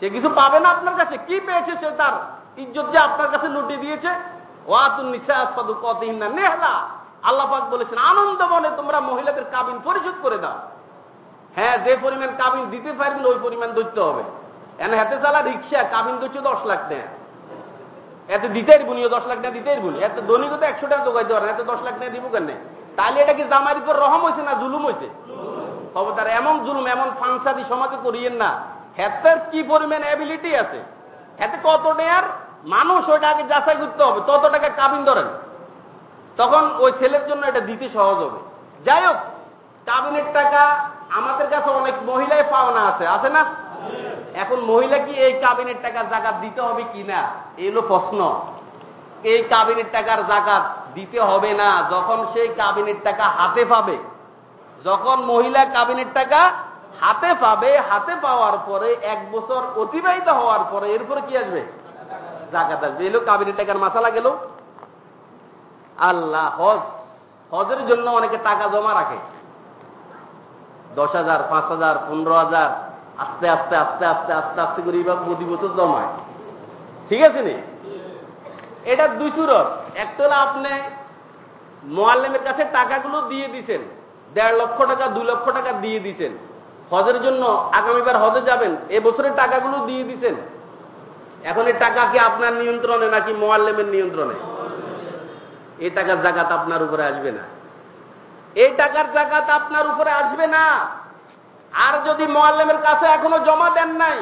সে কিছু পাবে না আপনার কাছে? কি পেয়েছে সে তার? ইজ্জত যে আপনার কাছে লুটে দিয়েছে। নেহলা। আল্লাপাক বলেছেন, আনন্দ মনে তোমরা মহিলাদের কাবিন পরিশোধ করে দাও। হ্যাঁ যে পরিমাণ কাবিন দিতে পারবেন, ওই পরিমাণ ধরতে হবে। এনে হাতে চালা রিক্সা, কাবিন দিচ্ছে দশ লাখ টাকা। এত দিতেই বুনিও দশ লাখ টাকা দিতেই বুনি এত দৈনিক তো একশো টাকা দোকাইতে পারেন এত দশ লাখ টাকা দিব কেন তাহলে এটা কি জামার উপর রহম হয়েছে না জুলুম হয়েছে খবরদার এমন জুলুম, এমন ফাংসাদি সমাজে করিয়েন না। হ্যাতের কি পরিমাণ অ্যাবিলিটি আছে? এতে কত নেয়ার মানুষ ওইটাকে যাচাই করতে হবে তত টাকা কাবিন ধরেন। তখন ওই ছেলের জন্য এটা দিতে সহজ হবে। যাই হোক কাবিনের টাকা আমাদের কাছে অনেক মহিলায় পাওনা আছে আছে না? এখন মহিলা কি এই কাবিনের টাকার জাকাত দিতে হবে কি না? এলো প্রশ্ন। এই কাবিনের টাকার জাকাত দিতে হবে না, যখন সেই কাবিনের টাকা হাতে পাবে, যখন মহিলা কাবিনের টাকা হাতে পাবে, হাতে পাওয়ার পরে এক বছর অতিবাহিত হওয়ার পরে এরপরে কি আসবে? জাকাত আসবে। এলো কাবিনের টাকার মাসালা গেল। আল্লাহ, হজ। হজের জন্য অনেকে টাকা জমা রাখে। দশ হাজার, পাঁচ হাজার, পনেরো হাজার, আস্তে আস্তে আস্তে আস্তে আস্তে আস্তে করে এবার প্রতি বছর জমায়। ঠিক আছে নি? এটা দুই সুরত। একটা আপনি মোয়াল্লেমের কাছে টাকাগুলো দিয়ে দিছেন। দেড় লক্ষ টাকা, দুই লক্ষ টাকা দিয়ে দিছেন। হজের জন্য আগামীবার হজে যাবেন, এ বছরের টাকাগুলো দিয়ে দিছেন। এখন এই টাকা কি আপনার নিয়ন্ত্রণে নাকি মোয়াল্লেমের নিয়ন্ত্রণে? এই টাকার জাকাত আপনার উপরে আসবে না। এই টাকার জাকাত আপনার উপরে আসবে না। আর যদি মোয়াল্লেমের কাছে এখনও জমা দেন নাই,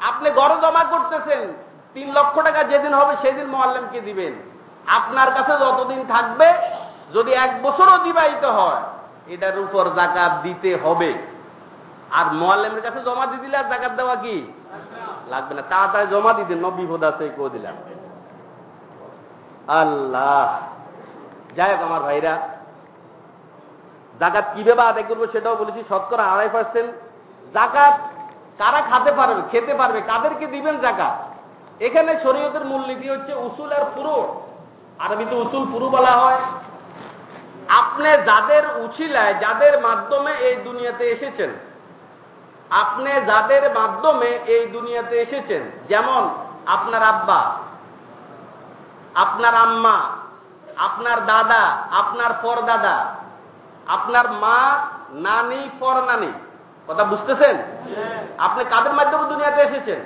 আপনি ঘরে জমা করতেছেন, তিন লক্ষ টাকা যেদিন হবে সেদিন মোয়াল্লেমকে দিবেন। আপনার কাছে যতদিন থাকবে, যদি এক বছরও অতিবাহিত হয়, এটার উপর জাকাত দিতে হবে। আর মোয়াল্লেমের কাছে জমা দিয়ে দিলে আর জাকাত দেওয়া কি? লাগবে না। তাড়াতাড়ি জমা দিতে নব্বী বিপদ আছে কেউ দিলাম। আল্লাহ। যাই হোক আমার ভাইরা, জাকাত কীভাবে আদায় করব সেটাও বলেছি, শতকরা আড়াই পার্সেন্ট জাকাত কারা খাতে পারবে, খেতে পারবে, কাদেরকে দিবেন জাকাত? এখানে শরীয়তের মূলনীতি হচ্ছে উসুল আর পুরো ফুরু। আরবিতে উসুল ফুরু বলা হয়। আপনি যাদের উছিলায়, যাদের মাধ্যমে এই দুনিয়াতে এসেছেন আপনি যাদের মাধ্যমে এই দুনিয়াতে এসেছেন যেমন আপনার আব্বা আপনার আম্মা আপনার দাদা আপনার পরদাদা আপনার মা নানি পর নানি কথা বুঝতেছেন? আপনি কাদের মাধ্যমে দুনিয়াতে এসেছেন?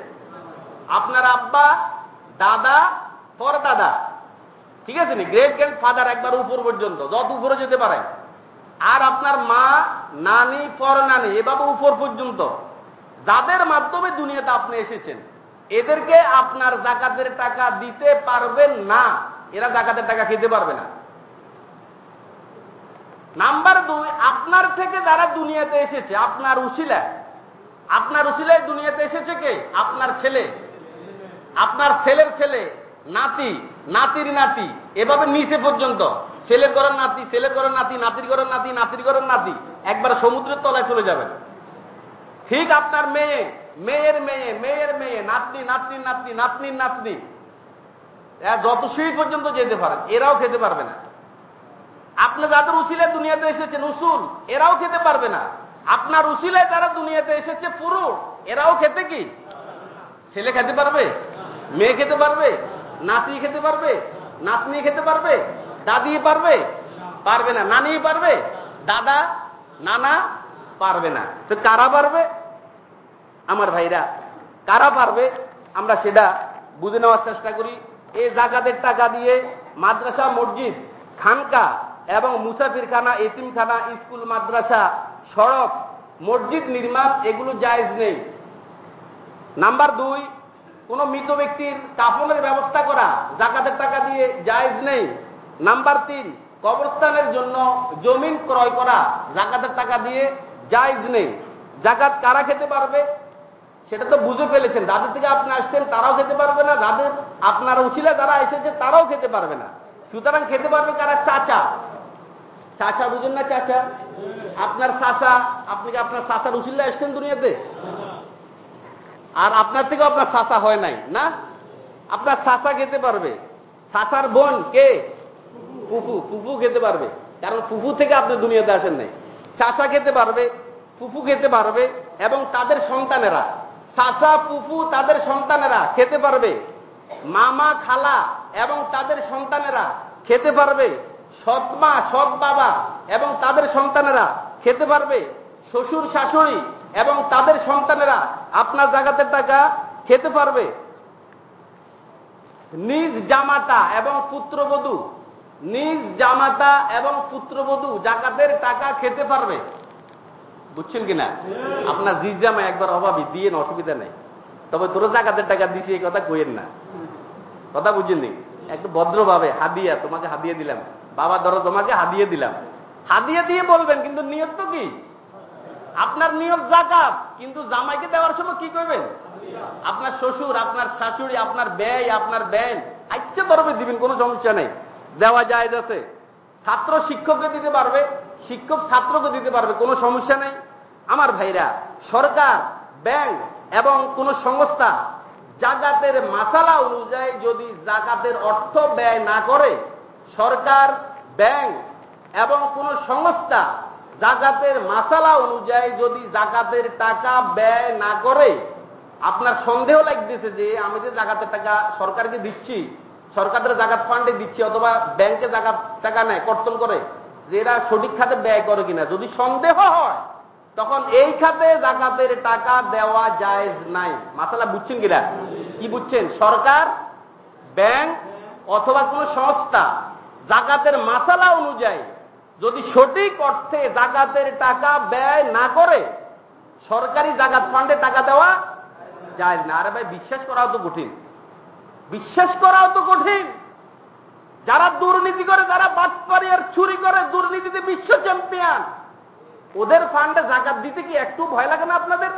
আপনার আব্বা দাদা পর দাদা ঠিক আছে নি? গ্রেট গ্র্যান্ড ফাদার একবার উপর পর্যন্ত যত উপরে যেতে পারে। আর আপনার মা নানি পর নানি এভাবে উপর পর্যন্ত। যাদের মাধ্যমে দুনিয়াতে আপনি এসেছেন, এদেরকে আপনার জাকাতের টাকা দিতে পারবেন না। এরা জাকাতের টাকা খেতে পারবে না। নাম্বার দুই, আপনার থেকে যারা দুনিয়াতে এসেছে, আপনার উশিলায় আপনার উশিলায় দুনিয়াতে এসেছে কে? আপনার ছেলে। আপনার ছেলের ছেলে, নাতি, নাতির নাতি। এভাবে নিচে পর্যন্ত। ছেলের ঘরের নাতি, ছেলের ঘরের নাতি, নাতির ঘরের নাতি, নাতির ঘরের নাতি। একবার সমুদ্রের তলায় চলে যাবেন। ঠিক আপনার মেয়ে, মেয়ের মেয়ে মেয়ের মেয়ে, নাতনি নাতনির নাতনি নাতনির নাতনি। যত সেই পর্যন্ত যেতে পারেন, এরাও খেতে পারবে না। আপনি যাদের উচিলে দুনিয়াতে এসেছেন, উসুল, এরাও খেতে পারবে না। আপনার উচিলে যারা দুনিয়াতে এসেছে পুরো এরাও খেতে কি? ছেলে খেতে পারবে? মেয়ে খেতে পারবে? নাতি খেতে পারবে? নাতনি খেতে পারবে? দাদি পারবে? পারবে না। নানি পারবে? দাদা নানা পারবে না। তো কারা পারবে? আমার ভাইরা। কারা পারবে? আমরা সেটা বুঝে নেওয়ার চেষ্টা করি। এই জাকাতের টাকা দিয়ে মাদ্রাসা, মসজিদ, খানকা এবং মুসাফিরখানা, এতিমখানা, স্কুল, মাদ্রাসা, সড়ক, মসজিদ নির্মাণ, এগুলো জায়েজ নেই। নাম্বার দুই, কোন মৃত ব্যক্তির কাফনের ব্যবস্থা করা জাকাতের টাকা দিয়ে জায়েজ নেই। নাম্বার তিন কবরস্থানের জন্য জমিন ক্রয় করা, জাকাতের টাকা দিয়ে জায়েজ নেই। জাকাত কারা খেতে পারবে? সেটা তো বুঝে ফেলেছেন। যাদের থেকে আপনি আসছেন, তারাও খেতে পারবে না। যাদের আপনার উচিলে যারা এসেছে, তারাও খেতে পারবে না। সুতরাং খেতে পারবে কারা? চাচা। চাচা বুঝেন না চাচা? আপনার চাচা, আপনি কি আপনার চাচার উচিল্লা এসছেন দুনিয়াতে? আর আপনার থেকেও আপনার চাচা হয় নাই, না? আপনার চাচা খেতে পারবে। চাচার বোন কে? ফুফু ফুফু খেতে পারবে। কারণ ফুফু থেকে আপনি দুনিয়াতে আসেন নাই। চাচা খেতে পারবে, ফুফু খেতে পারবে, এবং তাদের সন্তানেরা। চাচা, ফুফু, তাদের সন্তানেরা খেতে পারবে। মামা, খালা, এবং তাদের সন্তানেরা খেতে পারবে। সৎ মা সৎ বাবা, এবং তাদের সন্তানেরা খেতে পারবে। শ্বশুর, শাশুড়ি, এবং তাদের সন্তানেরা আপনার জাগাতের টাকা খেতে পারবে। নিজ জামাতা এবং পুত্রবধূ নিজ জামাতা এবং পুত্রবধূ জাকাতের টাকা খেতে পারবে। বুঝছেন কিনা? আপনার জিজ জামা একবার অভাবী দিয়ে অসুবিধা নেই। তবে তোর জাকাতের টাকা দিছি এই কথা কইেন না। কথা বুঝছেন একটু ভদ্রভাবে হাদিয়া তোমাকে হাদিয়ে দিলাম। বাবা ধরো তোমাকে হাদিয়ে দিলাম। হাদিয়ে দিয়ে বলবেন কিন্তু নিয়ত তো কি? আপনার নিয়ত জাকাত কিন্তু জামাইকে দেওয়ার সময় কি করবেন আপনার শ্বশুর আপনার শাশুড়ি আপনার ব্যয় আপনার ব্যয় আচ্ছা তরফে দিবেন কোনো সমস্যা নেই। দেওয়া যায় যাচ্ছে ছাত্র শিক্ষককে দিতে পারবে, শিক্ষক ছাত্রকে দিতে পারবে, কোনো সমস্যা নেই। আমার ভাইরা, সরকার, ব্যাংক এবং কোন সংস্থা জাকাতের মাসালা অনুযায়ী যদি জাকাতের অর্থ ব্যয় না করে, সরকার, ব্যাংক এবং কোন সংস্থা জাকাতের মাসালা অনুযায়ী যদি জাকাতের টাকা ব্যয় না করে, আপনার সন্দেহ লাগতেছে যে আমি যে জাকাতের টাকা সরকারকে দিচ্ছি সরকারের জাকাত ফান্ডে দিচ্ছি অথবা ব্যাংকে জাকাত টাকা নেয় কর্তন করে, যে এরা সঠিক খাতে ব্যয় করে কিনা। যদি সন্দেহ হয়, তখন এই খাতে জাকাতের টাকা দেওয়া যায় নাই। মাসালা বুঝছেন কিনা? কি বুঝছেন? সরকার ব্যাংক অথবা কোন সংস্থা জাকাতের মাসালা অনুযায়ী যদি সঠিক অর্থে জাকাতের টাকা ব্যয় না করে, সরকারি জাকাত ফান্ডে টাকা দেওয়া যায় না। আরে ভাই, বিশ্বাস করাও তো কঠিন। বিশ্বাস করাও তো কঠিন। যারা দুর্নীতি করে, যারা বাটপারি আর চুরি করে, দুর্নীতিতে বিশ্ব চ্যাম্পিয়ন, ওদের ফান্ডে জাকাত দিতে কি একটু ভয় লাগে না আপনাদের?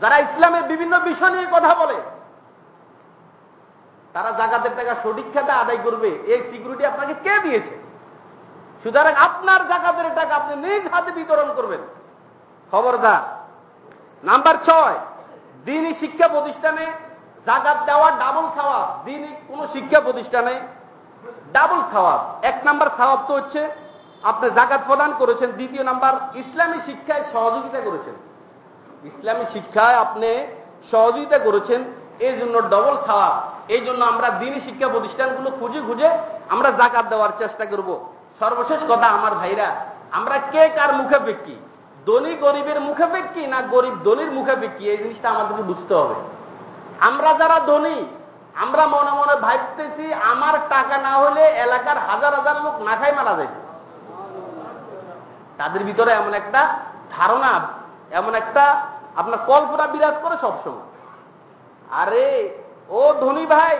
যারা ইসলামের বিভিন্ন বিষয় নিয়ে কথা বলে, তারা জাকাতের টাকা সঠিক খাতে আদায় করবে। এই সিকিউরিটি আপনাকে কে দিয়েছে? সুতরাং আপনার জাকাতের টাকা আপনি নিজ হাতে বিতরণ করবেন। খবরদার, নাম্বার ছয়, দিনই শিক্ষা প্রতিষ্ঠানে জাকাত দেওয়া ডাবল খাওয়াব। দিনই কোন শিক্ষা প্রতিষ্ঠানে ডাবল খাওয়াব। এক নাম্বার খাওয়াব তো হচ্ছে আপনি জাকাত প্রদান করেছেন, দ্বিতীয় নাম্বার ইসলামী শিক্ষায় সহযোগিতা করেছেন। ইসলামী শিক্ষায় আপনি সহযোগিতা করেছেন, এই জন্য ডবল খাওয়া এই জন্য আমরা দিনই শিক্ষা প্রতিষ্ঠানগুলো খুঁজে খুঁজে আমরা জাকাত দেওয়ার চেষ্টা করব। সর্বশেষ কথা আমার ভাইরা, আমরা কে কার মুখে পেক্কি ধনী গরিবের মুখে পেক্কি না গরিব ধনির মুখে পেক্কি এই জিনিসটা আমাদেরকে বুঝতে হবে। আমরা যারা ধনী, আমরা মনে মনে ভাবতেছি আমার টাকা না হলে এলাকার হাজার হাজার লোক না খাই মারা যায়। তাদের ভিতরে এমন একটা ধারণা, এমন একটা আপনার কল্পনা বিরাজ করে সবসময়। আরে, ও ধনী ভাই,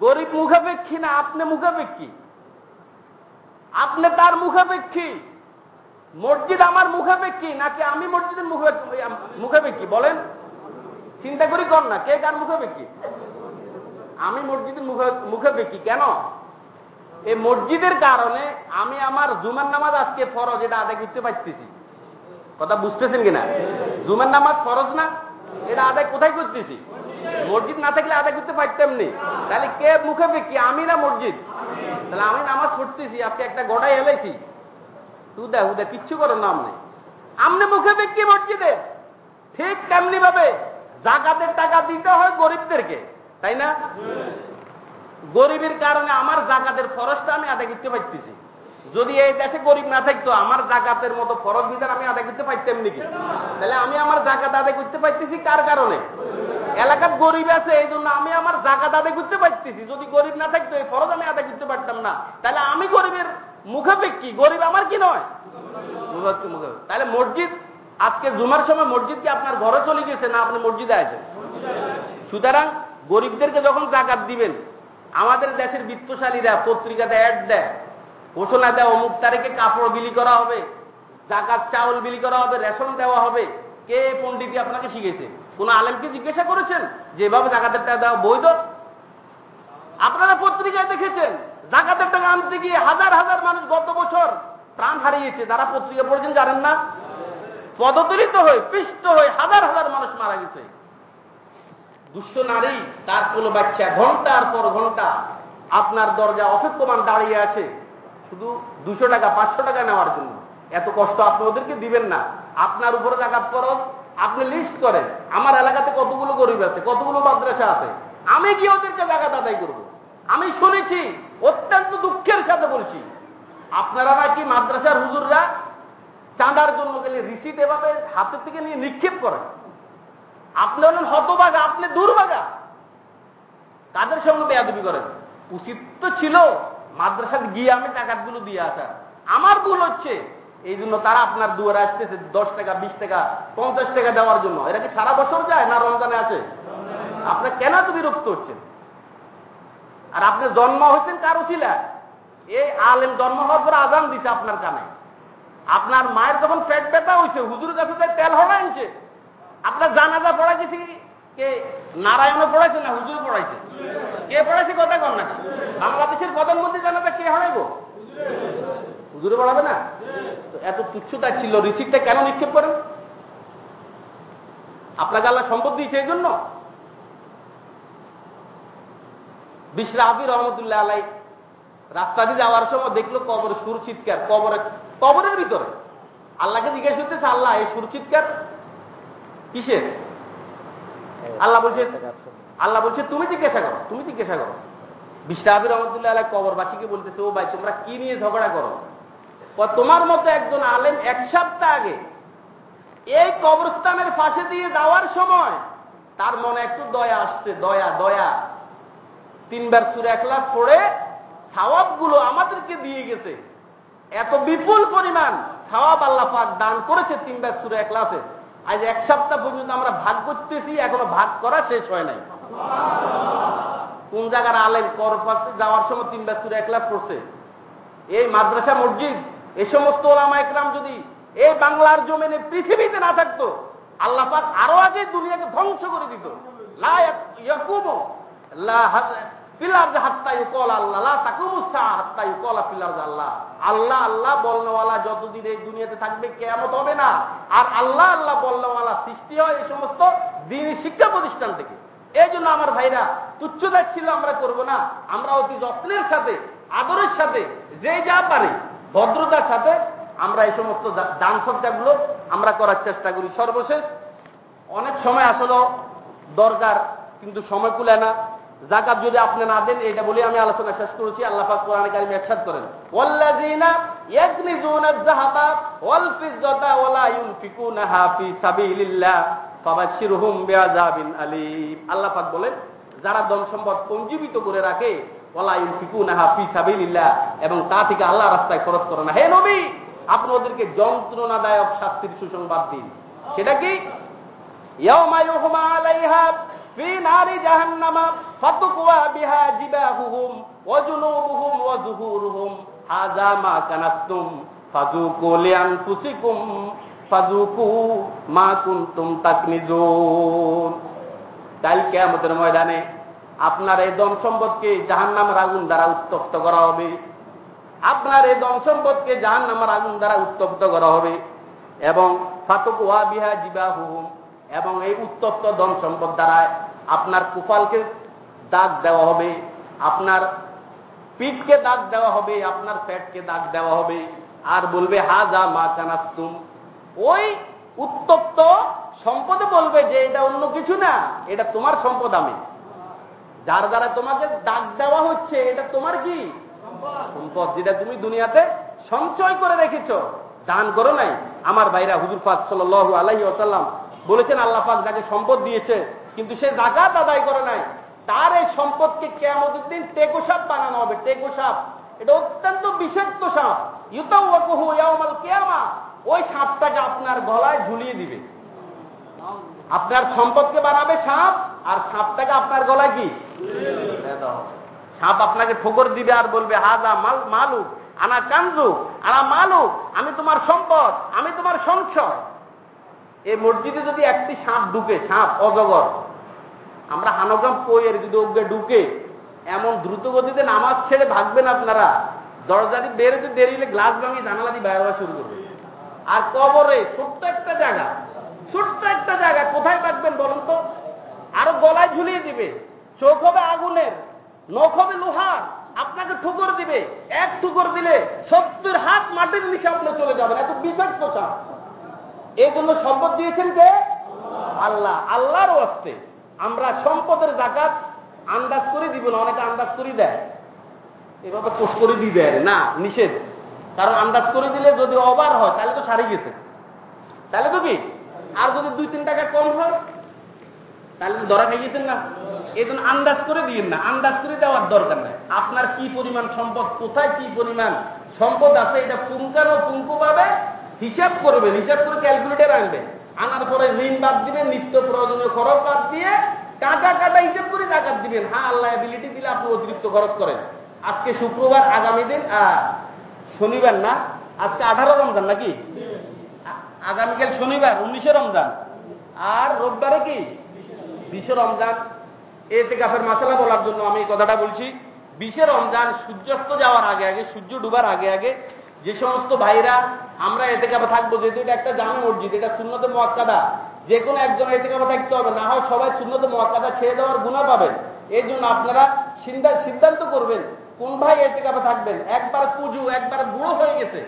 গরিব মুখাপেক্ষী না আপনি মুখাপেক্ষী? আপনি তার মুখাপেক্ষী? মসজিদ আমার মুখাপেক্ষী নাকি আমি মসজিদের মুখাপেক্ষী, বলেন। চিন্তা করি কর না, কে কার মুখাপেক্ষী আমি মসজিদের মুখাপেক্ষী কেন? এই মসজিদের কারণে আমি আমার জুমার নামাজ আজকে ফরজ, এটা আদায় করতে পারতেছি। কথা বুঝতেছেন কিনা? জুমার নামাজ ফরজ না? এটা আদায় কোথায় করতেছি? মসজিদ না থাকলে আদায় করতে পারতাম নি। তাহলে কে মুখে কি আমি না মসজিদ? তাহলে আমি নামাজ পড়তেছি, আজকে একটা গোড়াই এলাইছি। হুদা হুদা, কিচ্ছু করার নাম নেই। আমনে মুখে কি মসজিদে। ঠিক তেমনি ভাবে জাকাতের টাকা দিতে হয় গরিবদেরকে, তাই না? গরিবের কারণে আমার জাকাতের ফরজটা আমি আদায় করতে পারতেছি। যদি এই দেশে গরিব না থাকতো, আমার জাকাতের মতো ফরজ বিধান আমি আদায় করতে পারতাম নাকি? তাহলে আমি আমার জাকাত আদায় করতে পারতেছি কার কারণে? এলাকার গরিব আছে, এই জন্য আমি আমার জাকাত আদায় করতে পারতেছি। যদি গরিব না থাকতো, এই ফরজ আমি আদায় করতে পারতাম না। তাহলে আমি গরিবের মুখে মুখাপেক্ষি, গরিব আমার কি নয়? তাহলে মসজিদ আজকে জুমার সময় মসজিদ কি আপনার ঘরে চলে গেছে না আপনি মসজিদে আছেন? সুতরাং গরিবদেরকে যখন জাকাত দিবেন, আমাদের দেশের বিত্তশালীরা পত্রিকাতে অ্যাড দেয়, ঘোষণা দেয়, অমুক তারিখে কাপড় বিলি করা হবে, জাকাত চাউল বিলি করা হবে, রেশন দেওয়া হবে। কে পণ্ডিতই আপনাকে শিখেছে? কোন আলেমকে জিজ্ঞাসা করেছেন? যেভাবে জাকাতের টাকা দেওয়া বৈধ? আপনারা পত্রিকায় দেখেছেন, জাকাতের টাকা আনতে গিয়ে হাজার হাজার মানুষ গত বছর প্রাণ হারিয়েছে। যারা পত্রিকা পড়েছেন জানেন না? পদতলিত হয়ে, পিষ্ট হয়ে হাজার হাজার মানুষ মারা গেছে। দুষ্ট নারী, তার কোন বাচ্চা, ঘণ্টার পর ঘণ্টা আপনার দরজা অপেক্ষমান দাঁড়িয়ে আছে। শুধু দুশো টাকা, পাঁচশো টাকা নেওয়ার জন্য। এত কষ্ট আপনি ওদেরকে দিবেন না। আপনার উপরে জাকাত খরচ আপনি লিস্ট করেন, আমার এলাকাতে কতগুলো গরিব আছে, কতগুলো মাদ্রাসা আছে। আমি কি ওদেরকে জাকাত আদায় করব? আমি শুনেছি, অত্যন্ত দুঃখের সাথে বলছি। আপনারা নাকি মাদ্রাসার হুজুররা চাঁদার জন্য গেলে রিসিট এভাবে হাতের থেকে নিয়ে নিক্ষেপ করেন আপনি হলেন হতবাগা আপনি দুর্বাগা কাদের সঙ্গে বেয়াদবি করেন? উচিত তো ছিল মাদ্রাসাতে গিয়ে আমি টাকাগুলো দিয়ে আসা। আমার ভুল হচ্ছে। এই জন্য তারা আপনার দুয়ারে আসতেছে দশ টাকা, বিশ টাকা, পঞ্চাশ টাকা দেওয়ার জন্য। এরা কি সারা বছর যায় না রমজানে আছে আপনার কেন এত বিরক্ত হচ্ছেন? আর আপনি জন্ম হয়েছেন কারও ছিল এই আলেম জন্ম হওয়ার পর আজান দিছে আপনার কানে। আপনার মায়ের যখন পেট ব্যথা হয়েছে হুজুর কাছে তেল হওয়া আনছে আপনার জানাজা পড়াইছে কে? নারায়ণও পড়াইছে না হুজুর পড়াইছে? কে পড়াইছে কথা কর না বাংলাদেশের প্রধানমন্ত্রী জানাজা কে হরাইব হুজুরে পড়াবে না? এত তুচ্ছতা ছিল, রিসিপ্টটা কেন নিক্ষেপ করেন? আপনাকে আল্লাহ সম্পদ দিয়েছে এই জন্য? বিশরা আবির রহমতুল্লাহ আলাই রাস্তা দিয়ে যাওয়ার সময় দেখল কবর সুর চিৎকার কবরের কবরের ভিতরে। আল্লাহকে জিজ্ঞেস করতেছে, আল্লাহ, এই সুর চিৎকার কিসের? আল্লাহ বলছে আল্লাহ বলছে, তুমি জিজ্ঞাসা করো, তুমি জিজ্ঞাসা করো। বিশরাবির রহমতুল্লাহ আলাই কবরবাসীকে বলতেছে, ও ভাই, তোমরা কি নিয়ে ঝগড়া করো? তোমার মতো একজন আলেম এক সপ্তাহ আগে এই কবরস্থানের পাশে দিয়ে যাওয়ার সময় তার মনে একটু দয়া আসছে, দয়া দয়া। তিনবার সুরে একলা পড়ে সাওয়াবগুলো আমাদেরকে দিয়ে গেছে। এত বিপুল পরিমাণ সাওয়াব আল্লাহ পাক দান করেছে তিনবার সুরে একলাসে আজ এক সপ্তাহ পর্যন্ত আমরা ভাগ করতেছি, এখনও ভাগ করা শেষ হয় নাই। কোন জায়গার আলেম করপাশে যাওয়ার সময় তিনবার সুরে একলাস পড়ছে? এই মাদ্রাসা, মসজিদ এ সমস্ত ওলামা একরাম যদি এই বাংলার জমিনে পৃথিবীতে না থাকতো, আল্লাহ পাক আরও আগে দুনিয়াকে ধ্বংস করে দিত। আল্লাহ আল্লাহ। আল্লাহ আল্লাহ বলনেওয়ালা যতদিন এই দুনিয়াতে থাকবে কেমত হবে না। আর আল্লাহ আল্লাহ বলনেওয়ালা সৃষ্টি হয় এই সমস্ত দিন শিক্ষা প্রতিষ্ঠান থেকে। এই জন্য আমার ভাইরা তুচ্ছদার ছিল আমরা করব না। আমরা অতি যত্নের সাথে, আদরের সাথে, যে যা পারে, ভদ্রতার সাথে আমরা এই সমস্ত দান সজ্জাগুলো আমরা করার চেষ্টা করি। সর্বশেষ, অনেক সময় আসলে দরকার, কিন্তু সময় কুলে না। জাকাত যদি আপনি না দেন এটা বলে আমি আলোচনা শেষ করেছি। আল্লাহ পাক কোরআন কারিম একসাথ করেন। ওয়াল্লাযিনা ইয়াকনিজুনা ওয়াল ওয়ালা ইউনফিকুনাহা ফি সাবিলিল্লাহ ফাবাশশিরহুম বিআযাবিন আলীম। আল্লাহ পাক বলেন, যারা ধন সম্পদ পঞ্জীবিত করে রাখে, ওয়ালা ইউনফিকুনাহা ফি সাবিলিল্লাহ, এবং তা থেকে আল্লাহ রাস্তায় খরচ করে না। হে নবী, আপনি ওদেরকে যন্ত্রণাদায়ক শাস্তির সুসংবাদ দিন। সেটা কি? ইয়াউমা ইউহমা আলাইহা ফি নারি জাহান্নামা। فتقوى بها جباههم وجنوبهم وظهورهم هذا ما كنتم فذوقوا لأنفسكم فذوقوا ما كنتم تكنزون কাল কেয়ামতের ময়দানে আপনার এই দম সম্পদকে জাহান নামের আগুন দ্বারা উত্তপ্ত করা হবে আপনার এই দম সম্পদকে জাহান নামের আগুন দ্বারা উত্তপ্ত করা হবে এবং ফাতকুয়া বিহা জিবা হুহুম এবং এই উত্তপ্ত ধন সম্পদ দ্বারা আপনার কুফালকে দাগ দেওয়া হবে আপনার পিঠকে দাগ দেওয়া হবে আপনার ফ্যাটকে দাগ দেওয়া হবে। আর বলবে হা যা মা কানাস্তুম ওই উত্তপ্ত সম্পদে বলবে যে এটা অন্য কিছু না এটা তোমার সম্পদ আমি। যার দ্বারা তোমাকে দাগ দেওয়া হচ্ছে এটা তোমার কি? সম্পদ। যেটা তুমি দুনিয়াতে সঞ্চয় করে রেখেছ। দান করো নাই। আমার ভাইরা হুজুর ফাক সাল আলাহি আসাল্লাম বলেছেন আল্লাহ পাক যাকে সম্পদ দিয়েছে কিন্তু সে জাকাত আদায় করে নাই। তার এই সম্পদকে কেমন দিন টেকো সাপ বানানো হবে, টেকো সাপ। এটা অত্যন্ত বিষাক্ত সাপ। ইউতাউ ইয়ামাল কেয়ামা। ওই সাপটাকে আপনার গলায় ঝুলিয়ে দিবে। আপনার সম্পদকে বানাবে সাপ, আর সাপটাকে আপনার গলায় কি? সাপ আপনাকে ঠোকর দিবে আর বলবে, হাজা মাল মালুক আনা কান্দু আনা মালুক আমি তোমার সম্পদ, আমি তোমার সংশয়। এই মসজিদে যদি একটি সাপ ঢুকে, সাপ অজগর আমরা হানগাম পইয়ের যদি ওকে ঢুকে এমন দ্রুত গতিতে নামাজ ছেড়ে ভাগবেন আপনারা দরজাটি বেরোতে দেরিলে গ্লাস ভাঙি জানালা দিয়ে বাইরে শুরু করবে আর কবরে ছোট্ট একটা জায়গা, ছোট্ট একটা জায়গা, কোথায় পাকবেন বলুন তো? আরও গলায় ঝুলিয়ে দিবে, চোখ হবে আগুনের, নখ হবে লোহার, আপনাকে ঠুকর দিবে, এক ঠুকর দিলে সত্তর হাত মাটির নিচে আপনি চলে যাবেন, এত বিষাক্ত চাপ এই জন্য সম্পদ দিয়েছেন যে আল্লাহ, আল্লাহর অস্তে আমরা সম্পদের জাকাত আন্দাজ করে দিব না, অনেকে আন্দাজ করে দেয়। এভাবে পোষ করে দিয়ে দেয় না, নিষেধ। কারণ আন্দাজ করে দিলে যদি অবার হয়, তাহলে তো সারি গেছে। তাহলে তো কি? আর যদি দুই, তিন টাকা কম হয়, তাহলে তো ধরা খাইয়েছেন না। এই জন্য আন্দাজ করে দিন না। আন্দাজ করে দেওয়ার দরকার নাই। আপনার কি পরিমাণ সম্পদ, কোথায় কি পরিমাণ সম্পদ আছে, এটা পুঙ্খানো পুঙ্কু পাবে হিসাব করবেন। হিসাব করে ক্যালকুলেটার আনবেন। আনার পরে ঋণ বাদ দিবেন নিত্য প্রয়োজনীয় খরচ বাদ দিয়ে কাটা কাটা হিসাব করে জাকাত দিবেন। হ্যাঁ আল্লাহ অ্যাবিলিটি দিলে আপনি অতিরিক্ত খরচ করেন। আজকে শুক্রবার, আগামী দিন শনিবার না? আজকে আঠারো রমজান নাকি? আগামীকাল শনিবার, উনিশে রমজান। আর রোববারে কি? বিশে রমজান। এতে কাফের মাসালা বলার জন্য আমি এই কথাটা বলছি। বিশে রমজান সূর্যাস্ত যাওয়ার আগে আগে, সূর্য ডুবার আগে আগে যে সমস্ত ভাইরা, আমরা এতে কাপে থাকব, যেহেতু এটা একটা জামে মসজিদ, এটা শূন্যতে মোয়াক্কাদা। যে কোনো একজন এতে কাপে থাকতে হবে, না হয় সবাই শূন্যতে মোয়াক্কাদা ছেড়ে দেওয়ার গুণা পাবেন। এই জন্য আপনারা সিদ্ধান্ত করবেন, কোন ভাই এতে কাপে থাকবেন। একবার পুজু, একবার বুড়ো হয়ে গেছে।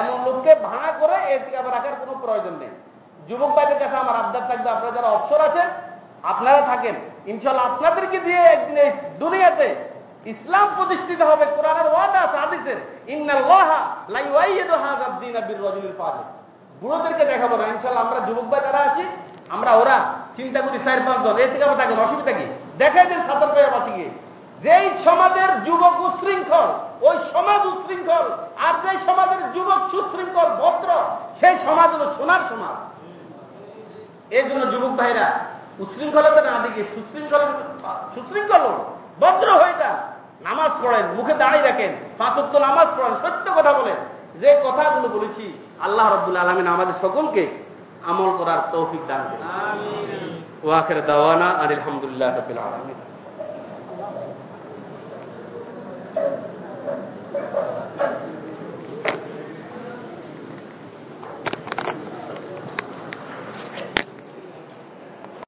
এমন লোককে ভাড়া করে এতে কাপে রাখার কোনো প্রয়োজন নেই। যুবক ভাইদের কাছে আমার আবদার থাকবে, আপনারা যারা অবসর আছেন, আপনারা থাকেন। ইনশাল্লাহ আপনাদেরকে দিয়ে একদিন এই দুনিয়াতে ইসলাম প্রতিষ্ঠিত হবে, কোরআনের ওয়াদা আছে বুড়োদেরকে দেখাবো না, ইনশাআল্লাহ আমরা যুবক ভাই যারা আছি, আমরা ওরা চিন্তা করি চার পাঁচ জন। এই থেকে আমরা থাকেন অসুবিধা কি? দেখাই দেন সাঁতার পেয়ে বাঁচি যেই সমাজের যুবক উশৃঙ্খল ওই সমাজ উশৃঙ্খল আর যেই সমাজের যুবক সুশৃঙ্খল, ভদ্র, সেই সমাজ হলো সোনার সমাজ। এই জন্য যুবক ভাইরা উশৃঙ্খলতা না দিকে সুশৃঙ্খল সুশৃঙ্খল ভদ্র হয়ে যান। নামাজ পড়েন মুখে দাঁড়িয়ে রাখেন পাঁচত্ব নামাজ পড়েন সত্য কথা বলেন। যে কথাগুলো বলেছি আল্লাহ রব্দুল আলমিন আমাদের সকলকে আমল করার তৌফিক দান করেন। ওয়াকের দাওয়ানা আর আলহামদুলিল্লাহ রবিল আলমিন।